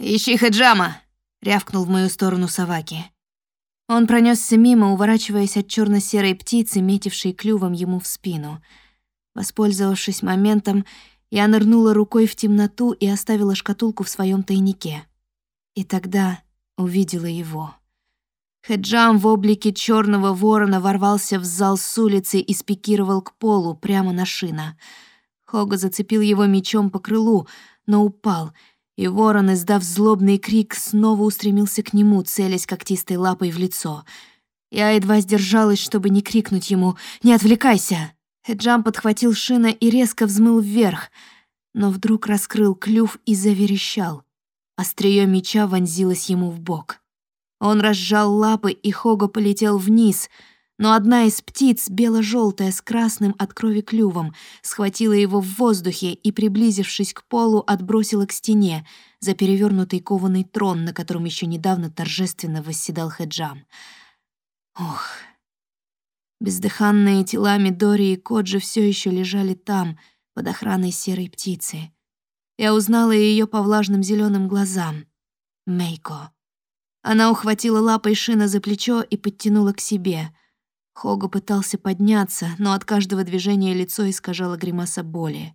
[SPEAKER 1] «Ищи Хеджама!» — рявкнул в мою сторону Саваки. Он пронесся мимо, уворачиваясь от черно серой птицы, метившей клювом ему в спину. Воспользовавшись моментом, я нырнула рукой в темноту и оставила шкатулку в своем тайнике. И тогда увидела его. Хеджам в облике черного ворона ворвался в зал с улицы и спикировал к полу прямо на шина. Хога зацепил его мечом по крылу, но упал — и ворон, издав злобный крик, снова устремился к нему, целясь когтистой лапой в лицо. Я едва сдержалась, чтобы не крикнуть ему «Не отвлекайся!». Хеджам подхватил шина и резко взмыл вверх, но вдруг раскрыл клюв и заверещал. Остриё меча вонзилось ему в бок. Он разжал лапы, и Хога полетел вниз — но одна из птиц, бело-желтая с красным от крови клювом, схватила его в воздухе и, приблизившись к полу, отбросила к стене за перевернутый кованый трон, на котором еще недавно торжественно восседал Хеджам. Ох. Бездыханные тела Мидори и Коджи все еще лежали там, под охраной серой птицы. Я узнала ее по влажным зеленым глазам. Мейко. Она ухватила лапой Шина за плечо и подтянула к себе — Хога пытался подняться, но от каждого движения лицо искажало гримаса боли.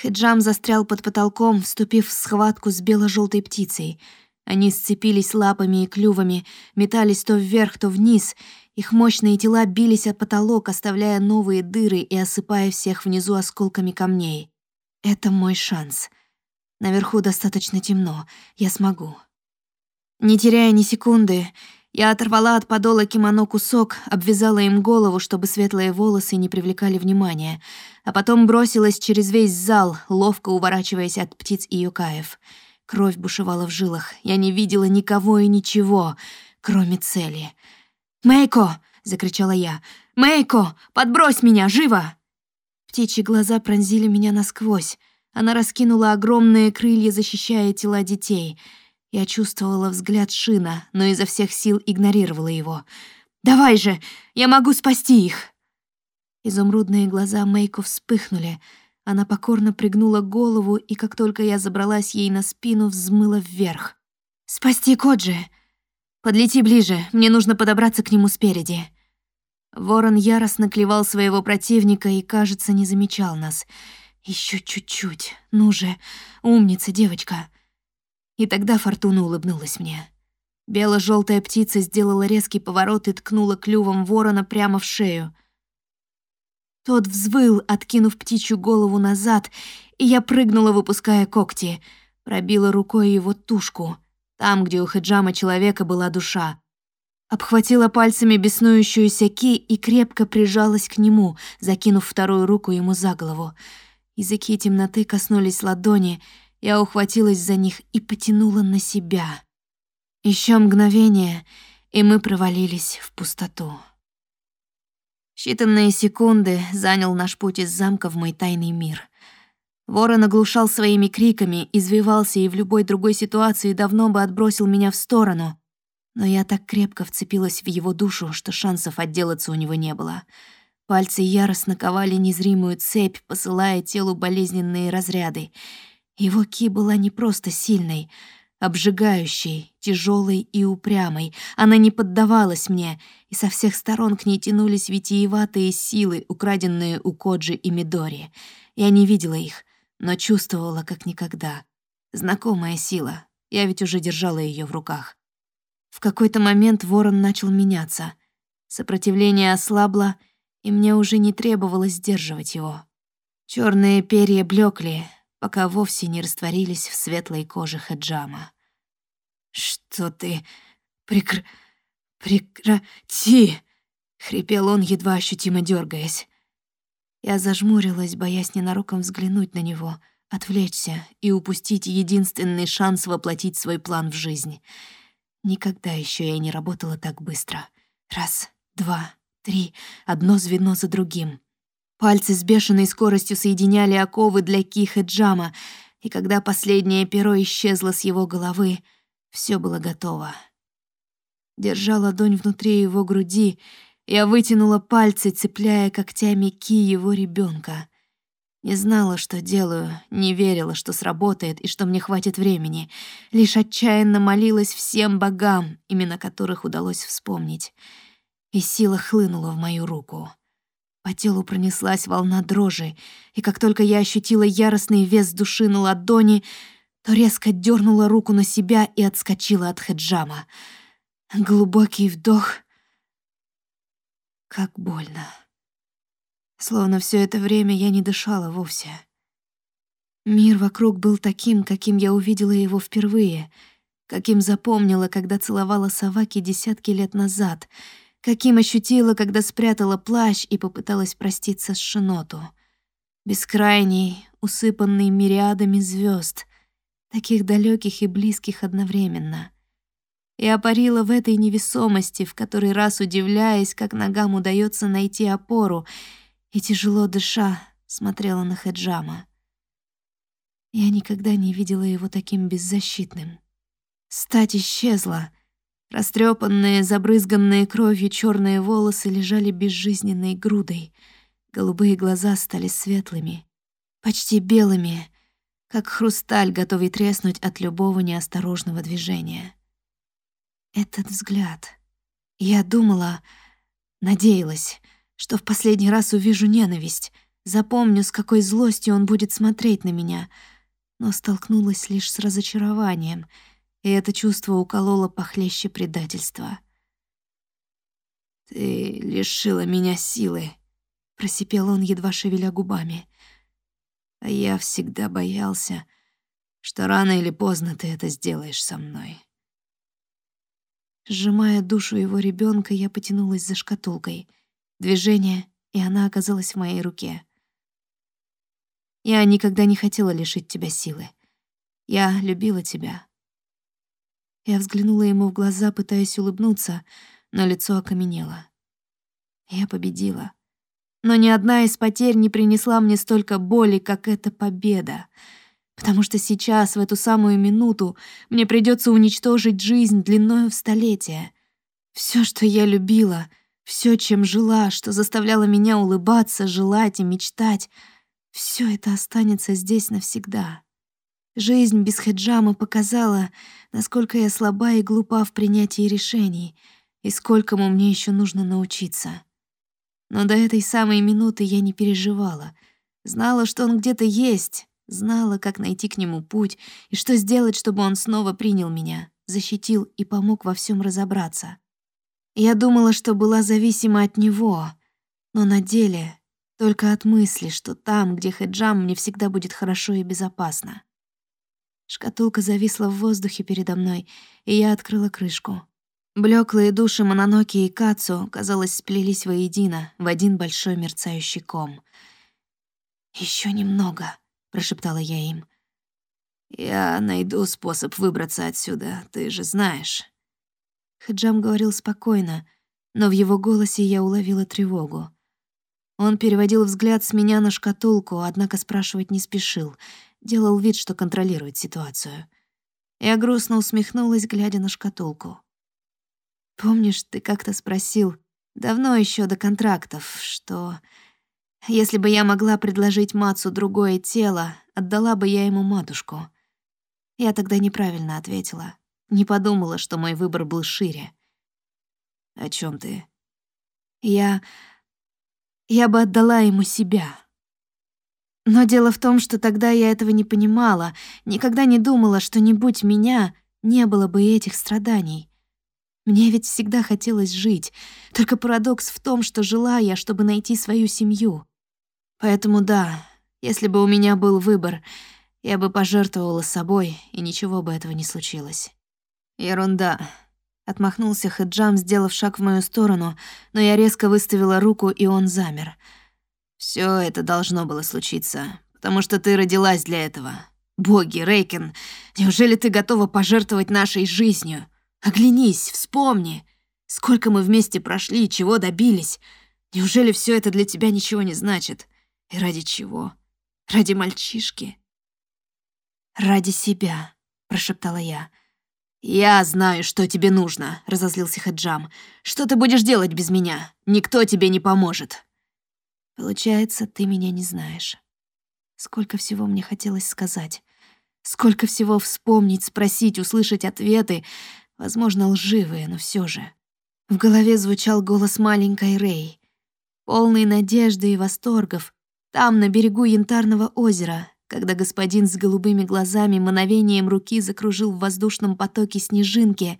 [SPEAKER 1] Хеджам застрял под потолком, вступив в схватку с бело-желтой птицей. Они сцепились лапами и клювами, метались то вверх, то вниз. Их мощные тела бились о потолок, оставляя новые дыры и осыпая всех внизу осколками камней. Это мой шанс. Наверху достаточно темно. Я смогу. Не теряя ни секунды, я оторвала от подола кимоно кусок, обвязала им голову, чтобы светлые волосы не привлекали внимания, а потом бросилась через весь зал, ловко уворачиваясь от птиц и юкаев. Кровь бушевала в жилах. Я не видела никого и ничего, кроме цели. «Мэйко!» — закричала я. «Мэйко! Подбрось меня! Живо!» Птичьи глаза пронзили меня насквозь. Она раскинула огромные крылья, защищая тела детей — я чувствовала взгляд Шина, но изо всех сил игнорировала его. «Давай же! Я могу спасти их!» Изумрудные глаза Мэйко вспыхнули. Она покорно пригнула голову, и как только я забралась ей на спину, взмыла вверх. «Спасти Коджи! Подлети ближе, мне нужно подобраться к нему спереди!» Ворон яростно клевал своего противника и, кажется, не замечал нас. Еще чуть-чуть. Ну же, умница, девочка!» И тогда Фортуна улыбнулась мне. Бело-желтая птица сделала резкий поворот и ткнула клювом ворона прямо в шею. Тот взвыл, откинув птичью голову назад, и я прыгнула, выпуская когти. Пробила рукой его тушку, там, где у Хеджама человека была душа. Обхватила пальцами беснующуюся ки и крепко прижалась к нему, закинув вторую руку ему за голову. Языки темноты коснулись ладони — я ухватилась за них и потянула на себя. Еще мгновение, и мы провалились в пустоту. Считанные секунды занял наш путь из замка в мой тайный мир. Ворон оглушал своими криками, извивался и в любой другой ситуации давно бы отбросил меня в сторону. Но я так крепко вцепилась в его душу, что шансов отделаться у него не было. Пальцы яростно ковали незримую цепь, посылая телу болезненные разряды. Его ки была не просто сильной, обжигающей, тяжелой и упрямой. Она не поддавалась мне, и со всех сторон к ней тянулись витиеватые силы, украденные у Коджи и Мидори. Я не видела их, но чувствовала как никогда. Знакомая сила. Я ведь уже держала ее в руках. В какой-то момент ворон начал меняться. Сопротивление ослабло, и мне уже не требовалось сдерживать его. Черные перья блекли, пока вовсе не растворились в светлой коже хаджама. «Что ты... прекр... прекрати!» — хрипел он, едва ощутимо дергаясь. Я зажмурилась, боясь ненароком взглянуть на него, отвлечься и упустить единственный шанс воплотить свой план в жизнь. Никогда еще я не работала так быстро. Раз, два, три, одно звено за другим. Пальцы с бешеной скоростью соединяли оковы для киха Джама, и когда последнее перо исчезло с его головы, все было готово. Держа ладонь внутри его груди, я вытянула пальцы, цепляя когтями ки его ребенка. Не знала, что делаю, не верила, что сработает и что мне хватит времени. Лишь отчаянно молилась всем богам, имена которых удалось вспомнить. И сила хлынула в мою руку. По телу пронеслась волна дрожи, и как только я ощутила яростный вес души на ладони, то резко дернула руку на себя и отскочила от хеджама. Глубокий вдох. Как больно. Словно все это время я не дышала вовсе. Мир вокруг был таким, каким я увидела его впервые, каким запомнила, когда целовала Саваки десятки лет назад — каким ощутила, когда спрятала плащ и попыталась проститься с Шиноту. Бескрайний, усыпанный мириадами звезд, таких далеких и близких одновременно. Я парила в этой невесомости, в который раз удивляясь, как ногам удается найти опору, и тяжело дыша смотрела на Хеджама. Я никогда не видела его таким беззащитным. Стать исчезла — Растрепанные, забрызганные кровью черные волосы лежали безжизненной грудой. Голубые глаза стали светлыми, почти белыми, как хрусталь, готовый треснуть от любого неосторожного движения. Этот взгляд. Я думала, надеялась, что в последний раз увижу ненависть, запомню, с какой злостью он будет смотреть на меня, но столкнулась лишь с разочарованием — и это чувство укололо похлеще предательства. «Ты лишила меня силы», — просипел он, едва шевеля губами. «А я всегда боялся, что рано или поздно ты это сделаешь со мной». Сжимая душу его ребенка, я потянулась за шкатулкой. Движение, и она оказалась в моей руке. Я никогда не хотела лишить тебя силы. Я любила тебя, я взглянула ему в глаза, пытаясь улыбнуться, но лицо окаменело. Я победила. Но ни одна из потерь не принесла мне столько боли, как эта победа. Потому что сейчас, в эту самую минуту, мне придется уничтожить жизнь длиною в столетия. Все, что я любила, все, чем жила, что заставляло меня улыбаться, желать и мечтать, все это останется здесь навсегда. Жизнь без хеджама показала, насколько я слаба и глупа в принятии решений, и сколькому мне еще нужно научиться. Но до этой самой минуты я не переживала. Знала, что он где-то есть, знала, как найти к нему путь и что сделать, чтобы он снова принял меня, защитил и помог во всем разобраться. Я думала, что была зависима от него, но на деле только от мысли, что там, где Хеджам, мне всегда будет хорошо и безопасно. Шкатулка зависла в воздухе передо мной, и я открыла крышку. Блеклые души Мононоки и Кацу, казалось, сплелись воедино в один большой мерцающий ком. Еще немного», — прошептала я им. «Я найду способ выбраться отсюда, ты же знаешь». Хаджам говорил спокойно, но в его голосе я уловила тревогу. Он переводил взгляд с меня на шкатулку, однако спрашивать не спешил — делал вид, что контролирует ситуацию. Я грустно усмехнулась, глядя на шкатулку. Помнишь, ты как-то спросил, давно еще до контрактов, что если бы я могла предложить Мацу другое тело, отдала бы я ему матушку. Я тогда неправильно ответила. Не подумала, что мой выбор был шире.
[SPEAKER 2] О чем ты?
[SPEAKER 1] Я... Я бы отдала ему себя. Но дело в том, что тогда я этого не понимала, никогда не думала, что не будь меня, не было бы этих страданий. Мне ведь всегда хотелось жить, только парадокс в том, что жила я, чтобы найти свою семью. Поэтому да, если бы у меня был выбор, я бы пожертвовала собой, и ничего бы этого не случилось.
[SPEAKER 2] Ерунда.
[SPEAKER 1] Отмахнулся Хэджам, сделав шаг в мою сторону, но я резко выставила руку, и он замер.
[SPEAKER 2] Все это должно было случиться, потому что ты родилась для этого. Боги, Рейкен, неужели ты готова пожертвовать нашей жизнью? Оглянись, вспомни. Сколько мы вместе прошли, чего добились. Неужели все это для тебя ничего не значит? И ради чего? Ради мальчишки?
[SPEAKER 1] «Ради себя», — прошептала я.
[SPEAKER 2] «Я знаю, что тебе нужно», — разозлился Хаджам. «Что ты будешь делать без меня? Никто тебе не поможет».
[SPEAKER 1] «Получается, ты меня не знаешь. Сколько всего мне хотелось сказать. Сколько всего вспомнить, спросить, услышать ответы, возможно, лживые, но все же. В голове звучал голос маленькой Рэй, полный надежды и восторгов, там, на берегу Янтарного озера, когда господин с голубыми глазами мановением руки закружил в воздушном потоке снежинки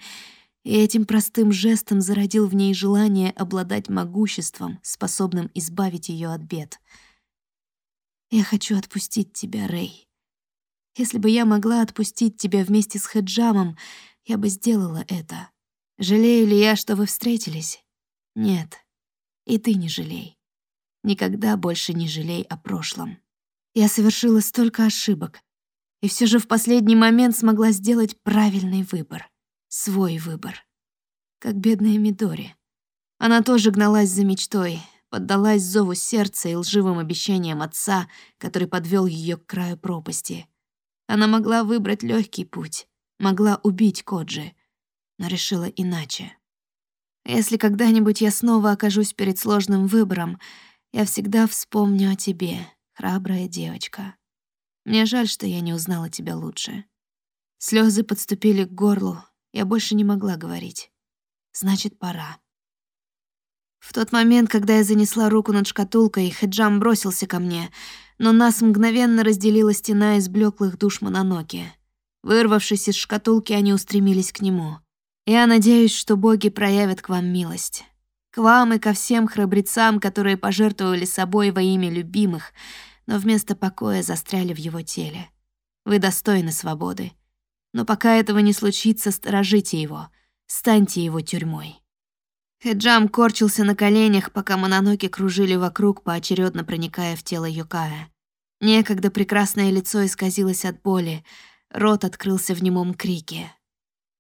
[SPEAKER 1] и этим простым жестом зародил в ней желание обладать могуществом, способным избавить ее от бед. «Я хочу отпустить тебя, Рэй. Если бы я могла отпустить тебя вместе с Хеджамом, я бы сделала это. Жалею ли я, что вы встретились? Нет. И ты не жалей. Никогда больше не жалей о прошлом. Я совершила столько ошибок, и все же в последний момент смогла сделать правильный выбор. Свой выбор. Как бедная Мидори. Она тоже гналась за мечтой, поддалась зову сердца и лживым обещаниям отца, который подвел ее к краю пропасти. Она могла выбрать легкий путь, могла убить Коджи, но решила иначе. Если когда-нибудь я снова окажусь перед сложным выбором, я всегда вспомню о тебе, храбрая девочка. Мне жаль, что я не узнала тебя лучше. Слезы подступили к горлу, я больше не могла говорить. Значит, пора. В тот момент, когда я занесла руку над шкатулкой, Хеджам бросился ко мне, но нас мгновенно разделила стена из блеклых душ Мононоки. Вырвавшись из шкатулки, они устремились к нему. Я надеюсь, что боги проявят к вам милость. К вам и ко всем храбрецам, которые пожертвовали собой во имя любимых, но вместо покоя застряли в его теле. Вы достойны свободы. Но пока этого не случится, сторожите его, станьте его тюрьмой. Хеджам корчился на коленях, пока мононоки кружили вокруг, поочередно проникая в тело Юкая. Некогда прекрасное лицо исказилось от боли, рот открылся в немом крике.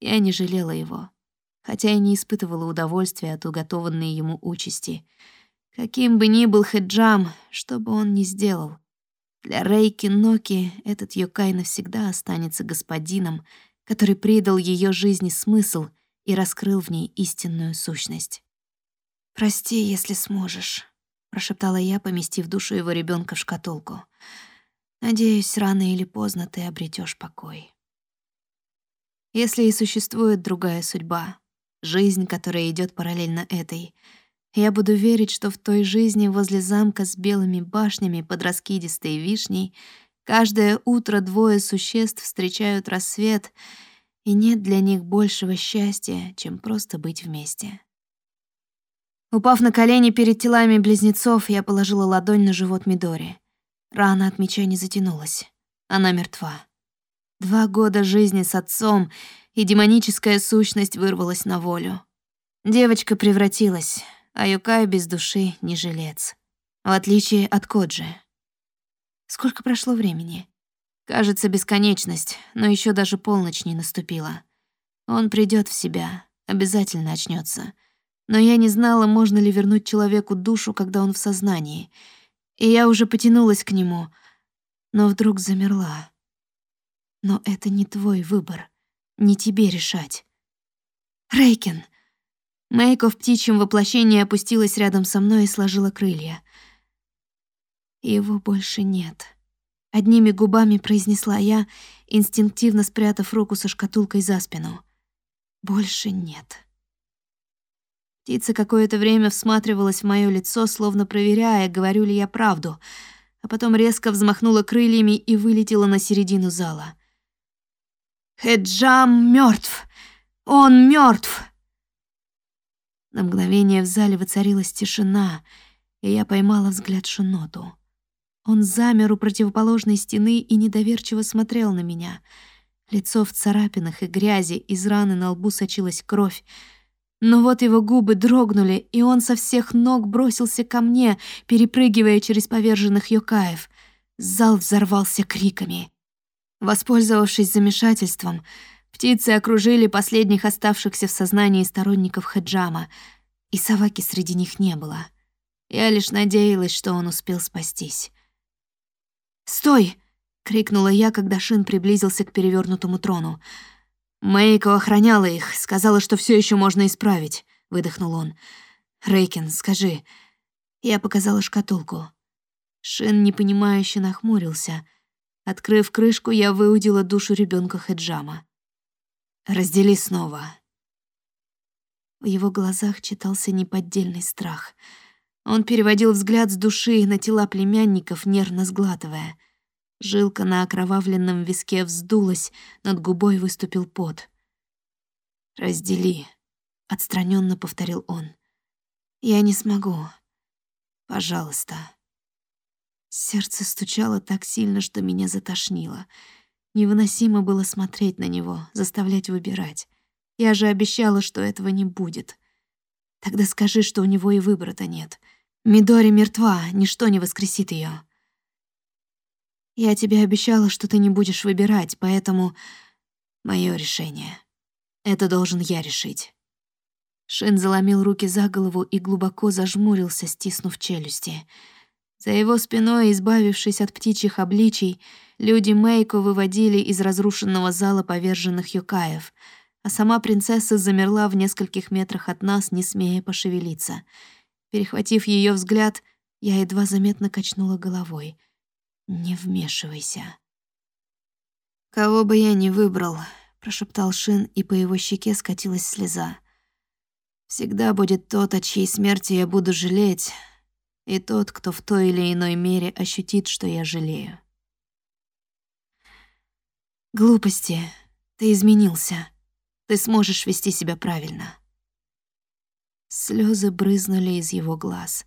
[SPEAKER 1] Я не жалела его хотя и не испытывала удовольствия от уготованной ему участи. Каким бы ни был Хеджам, что бы он ни сделал, для Рейки Ноки этот Йокай навсегда останется господином, который придал ее жизни смысл и раскрыл в ней истинную сущность. «Прости, если сможешь», — прошептала я, поместив душу его ребенка в шкатулку. «Надеюсь, рано или поздно ты обретешь покой». Если и существует другая судьба, жизнь, которая идет параллельно этой. Я буду верить, что в той жизни возле замка с белыми башнями под раскидистой вишней каждое утро двое существ встречают рассвет, и нет для них большего счастья, чем просто быть вместе. Упав на колени перед телами близнецов, я положила ладонь на живот Мидори. Рана от меча не затянулась. Она мертва. Два года жизни с отцом — и демоническая сущность вырвалась на волю. Девочка превратилась, а Юкай без души не жилец. В отличие от Коджи. Сколько прошло времени? Кажется, бесконечность, но еще даже полночь не наступила. Он придет в себя, обязательно очнется. Но я не знала, можно ли вернуть человеку душу, когда он в сознании. И я уже потянулась к нему, но вдруг замерла. Но это не твой выбор. Не тебе решать. Рейкен, Мэйко в птичьем воплощении опустилась рядом со мной и сложила крылья. Его больше нет. Одними губами произнесла я, инстинктивно спрятав руку со шкатулкой за спину. Больше нет. Птица какое-то время всматривалась в моё лицо, словно проверяя, говорю ли я правду, а потом резко взмахнула крыльями и вылетела на середину зала. «Хеджам мёртв! Он мёртв!» На мгновение в зале воцарилась тишина, и я поймала взгляд Шиноту. Он замер у противоположной стены и недоверчиво смотрел на меня. Лицо в царапинах и грязи, из раны на лбу сочилась кровь. Но вот его губы дрогнули, и он со всех ног бросился ко мне, перепрыгивая через поверженных юкаев. Зал взорвался криками. Воспользовавшись замешательством, птицы окружили последних оставшихся в сознании сторонников Хаджама, и Саваки среди них не было. Я лишь надеялась, что он успел спастись. «Стой!» — крикнула я, когда Шин приблизился к перевернутому трону. «Мэйко охраняла их, сказала, что все еще можно исправить», — выдохнул он. «Рейкин, скажи». Я показала шкатулку. Шин непонимающе нахмурился. Открыв крышку, я выудила душу ребенка Хеджама. «Раздели снова». В его глазах читался неподдельный страх — он переводил взгляд с души на тела племянников, нервно сглатывая. Жилка на окровавленном виске вздулась, над губой выступил пот. «Раздели», — отстраненно повторил он. «Я не смогу. Пожалуйста». Сердце стучало так сильно, что меня затошнило. Невыносимо было смотреть на него, заставлять выбирать. Я же обещала, что этого не будет. Тогда скажи, что у него и выбора-то нет. Мидори мертва, ничто не воскресит ее. Я тебе обещала, что ты не будешь выбирать, поэтому мое решение. Это должен я решить. Шин заломил руки за голову и глубоко зажмурился, стиснув челюсти. За его спиной, избавившись от птичьих обличий, люди Мейко выводили из разрушенного зала поверженных юкаев — а сама принцесса замерла в нескольких метрах от нас, не смея пошевелиться. Перехватив ее взгляд, я едва заметно качнула головой. «Не вмешивайся». «Кого бы я ни выбрал», — прошептал Шин, и по его щеке скатилась слеза. «Всегда будет тот, о чьей смерти я буду жалеть, и тот, кто в той или иной мере ощутит, что я жалею». «Глупости. Ты изменился», ты сможешь вести себя правильно. Слезы брызнули из его глаз.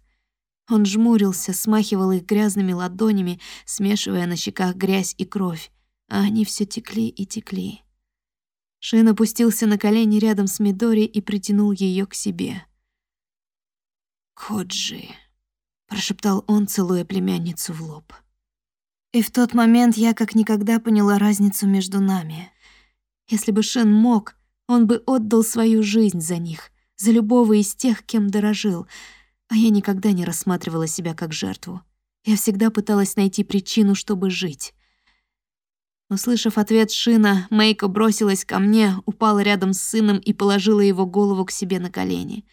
[SPEAKER 1] Он жмурился, смахивал их грязными ладонями, смешивая на щеках грязь и кровь, а они все текли и текли. Шин опустился на колени рядом с Мидори и притянул ее к себе. «Коджи», — прошептал он, целуя племянницу в лоб. И в тот момент я как никогда поняла разницу между нами. Если бы Шин мог, он бы отдал свою жизнь за них, за любого из тех, кем дорожил, а я никогда не рассматривала себя как жертву. Я всегда пыталась найти причину, чтобы жить. Услышав ответ Шина, Мейко бросилась ко мне, упала рядом с сыном и положила его голову к себе на колени.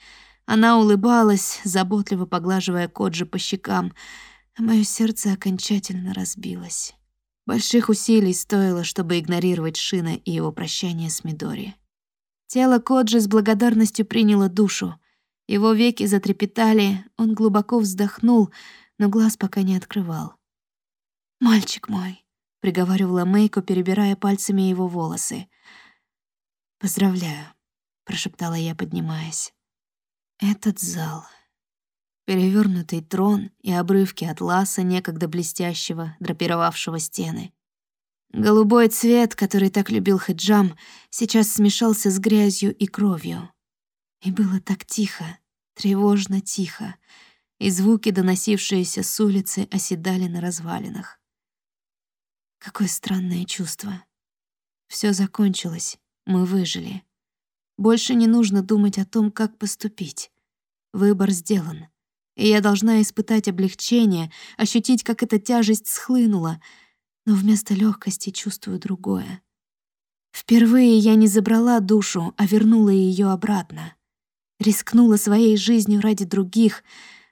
[SPEAKER 1] Она улыбалась, заботливо поглаживая Коджи по щекам, а моё сердце окончательно разбилось. Больших усилий стоило, чтобы игнорировать Шина и его прощание с Мидори. Тело Коджи с благодарностью приняло душу. Его веки затрепетали, он глубоко вздохнул, но глаз пока не открывал. «Мальчик мой», — приговаривала Мейко, перебирая пальцами его волосы. «Поздравляю», — прошептала я, поднимаясь. «Этот зал...» Перевернутый трон и обрывки атласа, некогда блестящего, драпировавшего стены. Голубой цвет, который так любил Хеджам, сейчас смешался с грязью и кровью. И было так тихо, тревожно тихо, и звуки, доносившиеся с улицы, оседали на развалинах. Какое странное чувство. Все закончилось, мы выжили. Больше не нужно думать о том, как поступить. Выбор сделан. И я должна испытать облегчение, ощутить, как эта тяжесть схлынула — но вместо легкости чувствую другое. Впервые я не забрала душу, а вернула ее обратно. Рискнула своей жизнью ради других,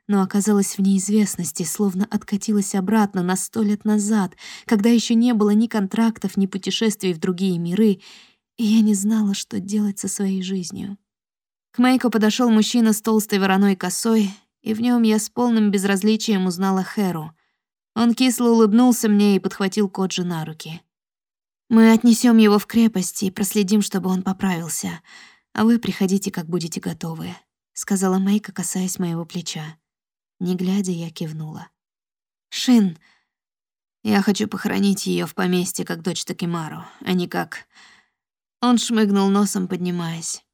[SPEAKER 1] но оказалась в неизвестности, словно откатилась обратно на сто лет назад, когда еще не было ни контрактов, ни путешествий в другие миры, и я не знала, что делать со своей жизнью. К Мэйко подошел мужчина с толстой вороной косой, и в нем я с полным безразличием узнала Хэру. Он кисло улыбнулся мне и подхватил Коджи на руки. «Мы отнесем его в крепость и проследим, чтобы он поправился, а вы приходите, как будете готовы», — сказала Мэйка, касаясь моего плеча. Не глядя, я кивнула. «Шин, я хочу похоронить ее в поместье, как дочь Такимару, а не как...» Он шмыгнул носом, поднимаясь.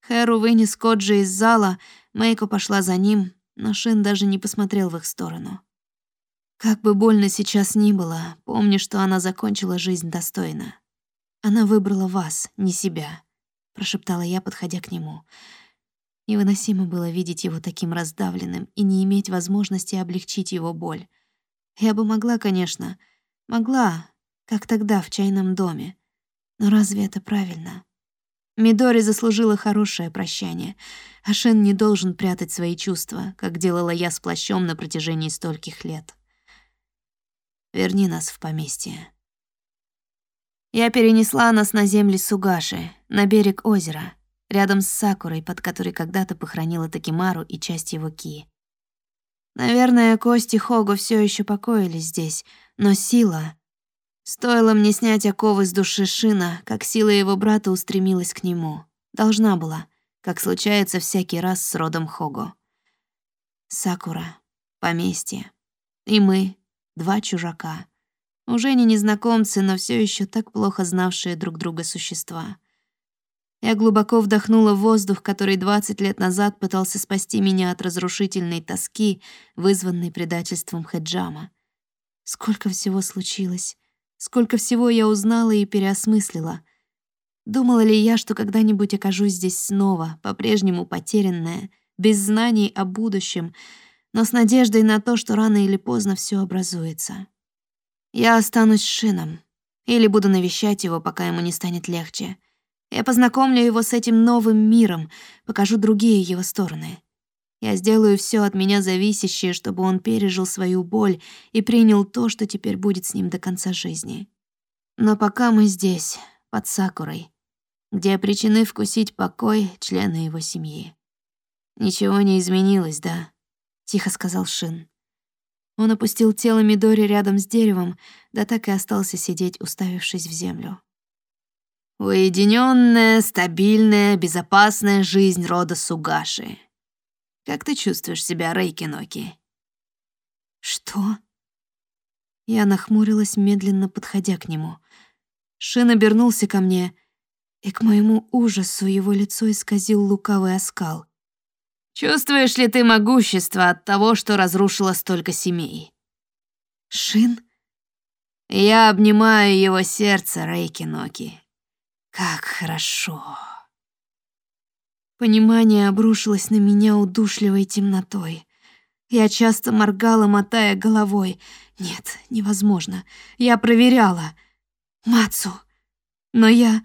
[SPEAKER 1] Хэру вынес Коджи из зала, Мэйко пошла за ним, но Шин даже не посмотрел в их сторону. Как бы больно сейчас ни было, помни, что она закончила жизнь достойно. Она выбрала вас, не себя, прошептала я, подходя к нему. Невыносимо было видеть его таким раздавленным и не иметь возможности облегчить его боль. Я бы могла, конечно, могла, как тогда в чайном доме. Но разве это правильно? Мидори заслужила хорошее прощание, а Шен не должен прятать свои чувства, как делала я с плащом на протяжении стольких лет. Верни нас в поместье. Я перенесла нас на земли Сугаши, на берег озера, рядом с Сакурой, под которой когда-то похоронила Такимару и часть его ки. Наверное, кости Хого все еще покоились здесь, но сила... Стоило мне снять оковы с души Шина, как сила его брата устремилась к нему. Должна была, как случается всякий раз с родом Хого. Сакура, поместье. И мы, два чужака. Уже не незнакомцы, но все еще так плохо знавшие друг друга существа. Я глубоко вдохнула воздух, который 20 лет назад пытался спасти меня от разрушительной тоски, вызванной предательством Хеджама. Сколько всего случилось, сколько всего я узнала и переосмыслила. Думала ли я, что когда-нибудь окажусь здесь снова, по-прежнему потерянная, без знаний о будущем, но с надеждой на то, что рано или поздно все образуется. Я останусь с Шином или буду навещать его, пока ему не станет легче. Я познакомлю его с этим новым миром, покажу другие его стороны. Я сделаю все от меня зависящее, чтобы он пережил свою боль и принял то, что теперь будет с ним до конца жизни. Но пока мы здесь, под Сакурой, где обречены вкусить покой члены его семьи. Ничего не изменилось, да? тихо сказал Шин. Он опустил тело Мидори рядом с деревом, да так и остался сидеть, уставившись в землю. Уединенная, стабильная, безопасная жизнь рода Сугаши. Как ты чувствуешь себя, Рейкиноки? Что? Я нахмурилась, медленно подходя к нему. Шин обернулся ко мне, и к моему ужасу его лицо исказил лукавый оскал. Чувствуешь ли ты могущество от того, что разрушило столько семей? Шин? Я обнимаю его сердце, Рейкиноки. Как хорошо. Понимание обрушилось на меня удушливой темнотой. Я часто моргала, мотая головой. Нет, невозможно. Я проверяла. Мацу. Но я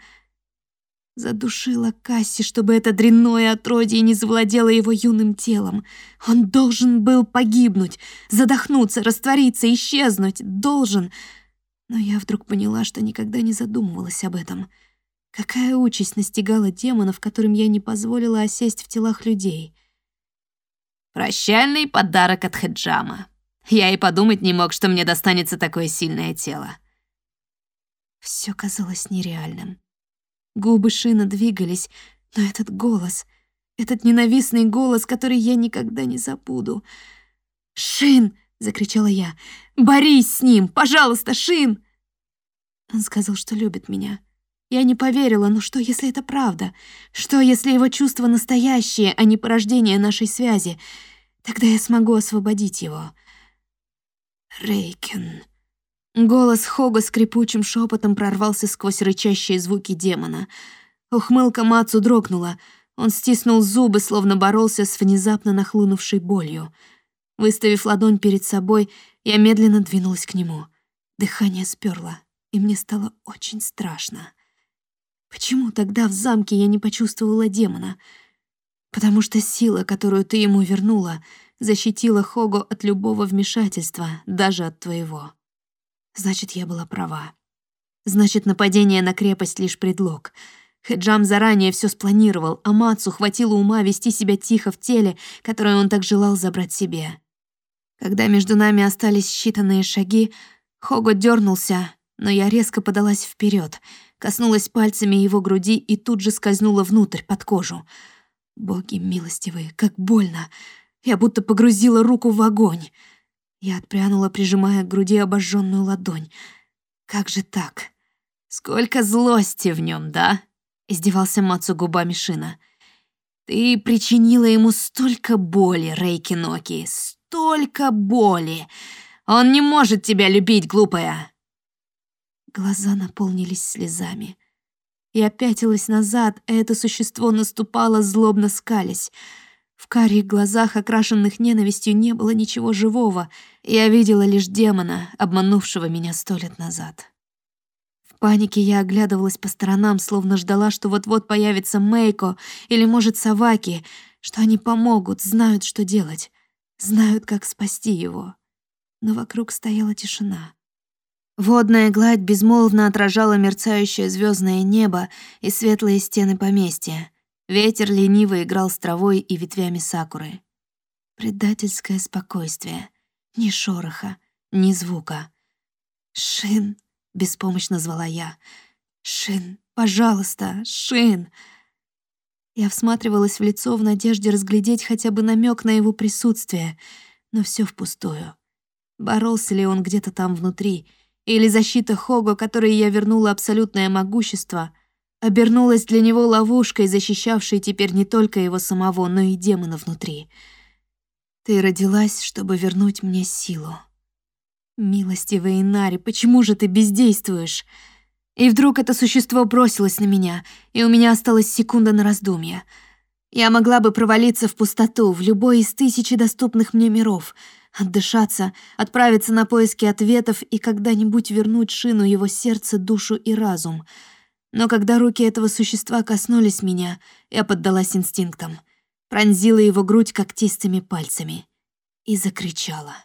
[SPEAKER 1] Задушила Касси, чтобы это дрянное отродье не завладело его юным телом. Он должен был погибнуть, задохнуться, раствориться, исчезнуть. Должен. Но я вдруг поняла, что никогда не задумывалась об этом. Какая участь настигала демонов, которым я не позволила осесть в телах людей? Прощальный подарок от Хеджама. Я и подумать не мог, что мне достанется такое сильное тело. Все казалось нереальным. Губы Шина двигались, но этот голос, этот ненавистный голос, который я никогда не забуду. «Шин!» — закричала я. «Борись с ним! Пожалуйста, Шин!» Он сказал, что любит меня. Я не поверила, но что, если это правда? Что, если его чувства настоящие, а не порождение нашей связи? Тогда я смогу освободить его. Рейкен. Голос Хога скрипучим шепотом прорвался сквозь рычащие звуки демона. Ухмылка Мацу дрогнула. Он стиснул зубы, словно боролся с внезапно нахлынувшей болью. Выставив ладонь перед собой, я медленно двинулась к нему. Дыхание сперло, и мне стало очень страшно. Почему тогда в замке я не почувствовала демона? Потому что сила, которую ты ему вернула, защитила Хого от любого вмешательства, даже от твоего. Значит, я была права. Значит, нападение на крепость — лишь предлог. Хеджам заранее все спланировал, а Мацу хватило ума вести себя тихо в теле, которое он так желал забрать себе. Когда между нами остались считанные шаги, Хого дернулся, но я резко подалась вперед, коснулась пальцами его груди и тут же скользнула внутрь, под кожу. Боги милостивые, как больно! Я будто погрузила руку в огонь. Я отпрянула, прижимая к груди обожженную ладонь. Как же так? Сколько злости в нем, да? Издевался Мацу губами Шина. Ты причинила ему столько боли, Рейки Ноки, столько боли. Он не может тебя любить, глупая. Глаза наполнились слезами. Я пятилась назад, а это существо наступало, злобно скались. В карих глазах, окрашенных ненавистью, не было ничего живого. Я видела лишь демона, обманувшего меня сто лет назад. В панике я оглядывалась по сторонам, словно ждала, что вот-вот появится Мейко или, может, Саваки, что они помогут, знают, что делать, знают, как спасти его. Но вокруг стояла тишина. Водная гладь безмолвно отражала мерцающее звездное небо и светлые стены поместья. Ветер лениво играл с травой и ветвями сакуры. Предательское спокойствие. Ни шороха, ни звука. «Шин!» — беспомощно звала я. «Шин, пожалуйста, Шин!» Я всматривалась в лицо в надежде разглядеть хотя бы намек на его присутствие, но все впустую. Боролся ли он где-то там внутри, или защита Хого, которой я вернула абсолютное могущество — обернулась для него ловушкой, защищавшей теперь не только его самого, но и демона внутри. Ты родилась, чтобы вернуть мне силу. Милостивая Инари, почему же ты бездействуешь? И вдруг это существо бросилось на меня, и у меня осталась секунда на раздумье. Я могла бы провалиться в пустоту, в любой из тысячи доступных мне миров, отдышаться, отправиться на поиски ответов и когда-нибудь вернуть Шину его сердце, душу и разум — но когда руки этого существа коснулись меня, я поддалась инстинктам, пронзила его грудь когтистыми пальцами и закричала.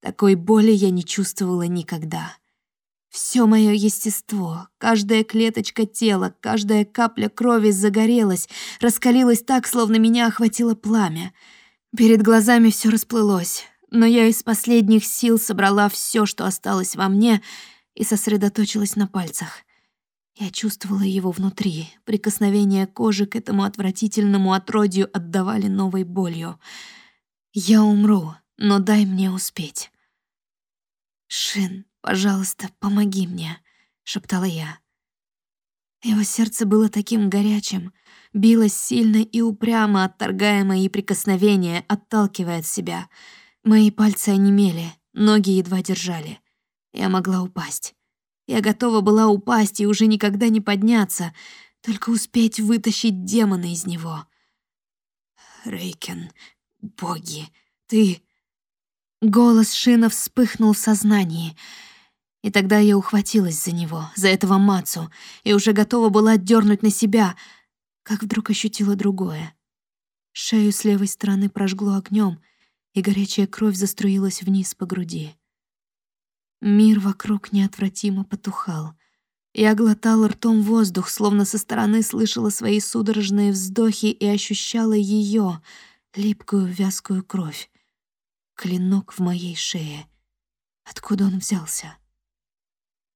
[SPEAKER 1] Такой боли я не чувствовала никогда. Все мое естество, каждая клеточка тела, каждая капля крови загорелась, раскалилась так, словно меня охватило пламя. Перед глазами все расплылось, но я из последних сил собрала все, что осталось во мне, и сосредоточилась на пальцах — я чувствовала его внутри. Прикосновение кожи к этому отвратительному отродью отдавали новой болью. «Я умру, но дай мне успеть». «Шин, пожалуйста, помоги мне», — шептала я. Его сердце было таким горячим, билось сильно и упрямо, отторгая мои прикосновения, отталкивая от себя. Мои пальцы онемели, ноги едва держали. Я могла упасть. Я готова была упасть и уже никогда не подняться, только успеть вытащить демона из него. Рейкен, боги, ты... Голос Шина вспыхнул в сознании, и тогда я ухватилась за него, за этого Мацу, и уже готова была дернуть на себя, как вдруг ощутила другое. Шею с левой стороны прожгло огнем, и горячая кровь заструилась вниз по груди. Мир вокруг неотвратимо потухал. Я глотала ртом воздух, словно со стороны слышала свои судорожные вздохи и ощущала ее, липкую вязкую кровь. Клинок в моей шее. Откуда он взялся?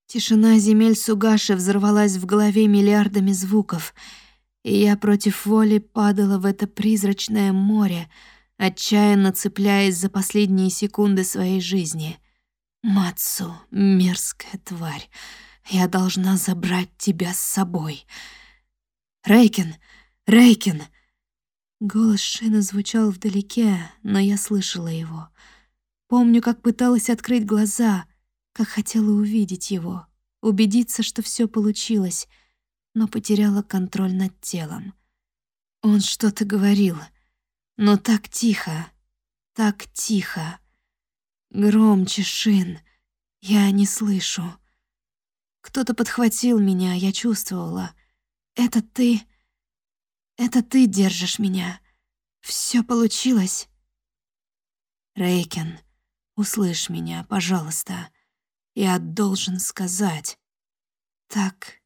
[SPEAKER 1] Тишина земель Сугаши взорвалась в голове миллиардами звуков, и я против воли падала в это призрачное море, отчаянно цепляясь за последние секунды своей жизни — Мацу, мерзкая тварь, я должна забрать тебя с собой. Рейкин, Рейкин. Голос Шина звучал вдалеке, но я слышала его. Помню, как пыталась открыть глаза, как хотела увидеть его, убедиться, что все получилось, но потеряла контроль над телом. Он что-то говорил, но так тихо, так тихо. Громче, Шин. Я не слышу. Кто-то подхватил меня, я чувствовала. Это ты? Это ты держишь меня. Все получилось. Рейкен, услышь меня, пожалуйста. Я должен сказать. Так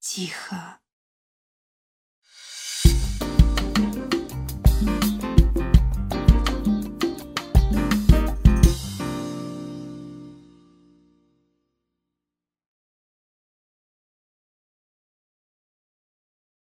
[SPEAKER 1] тихо.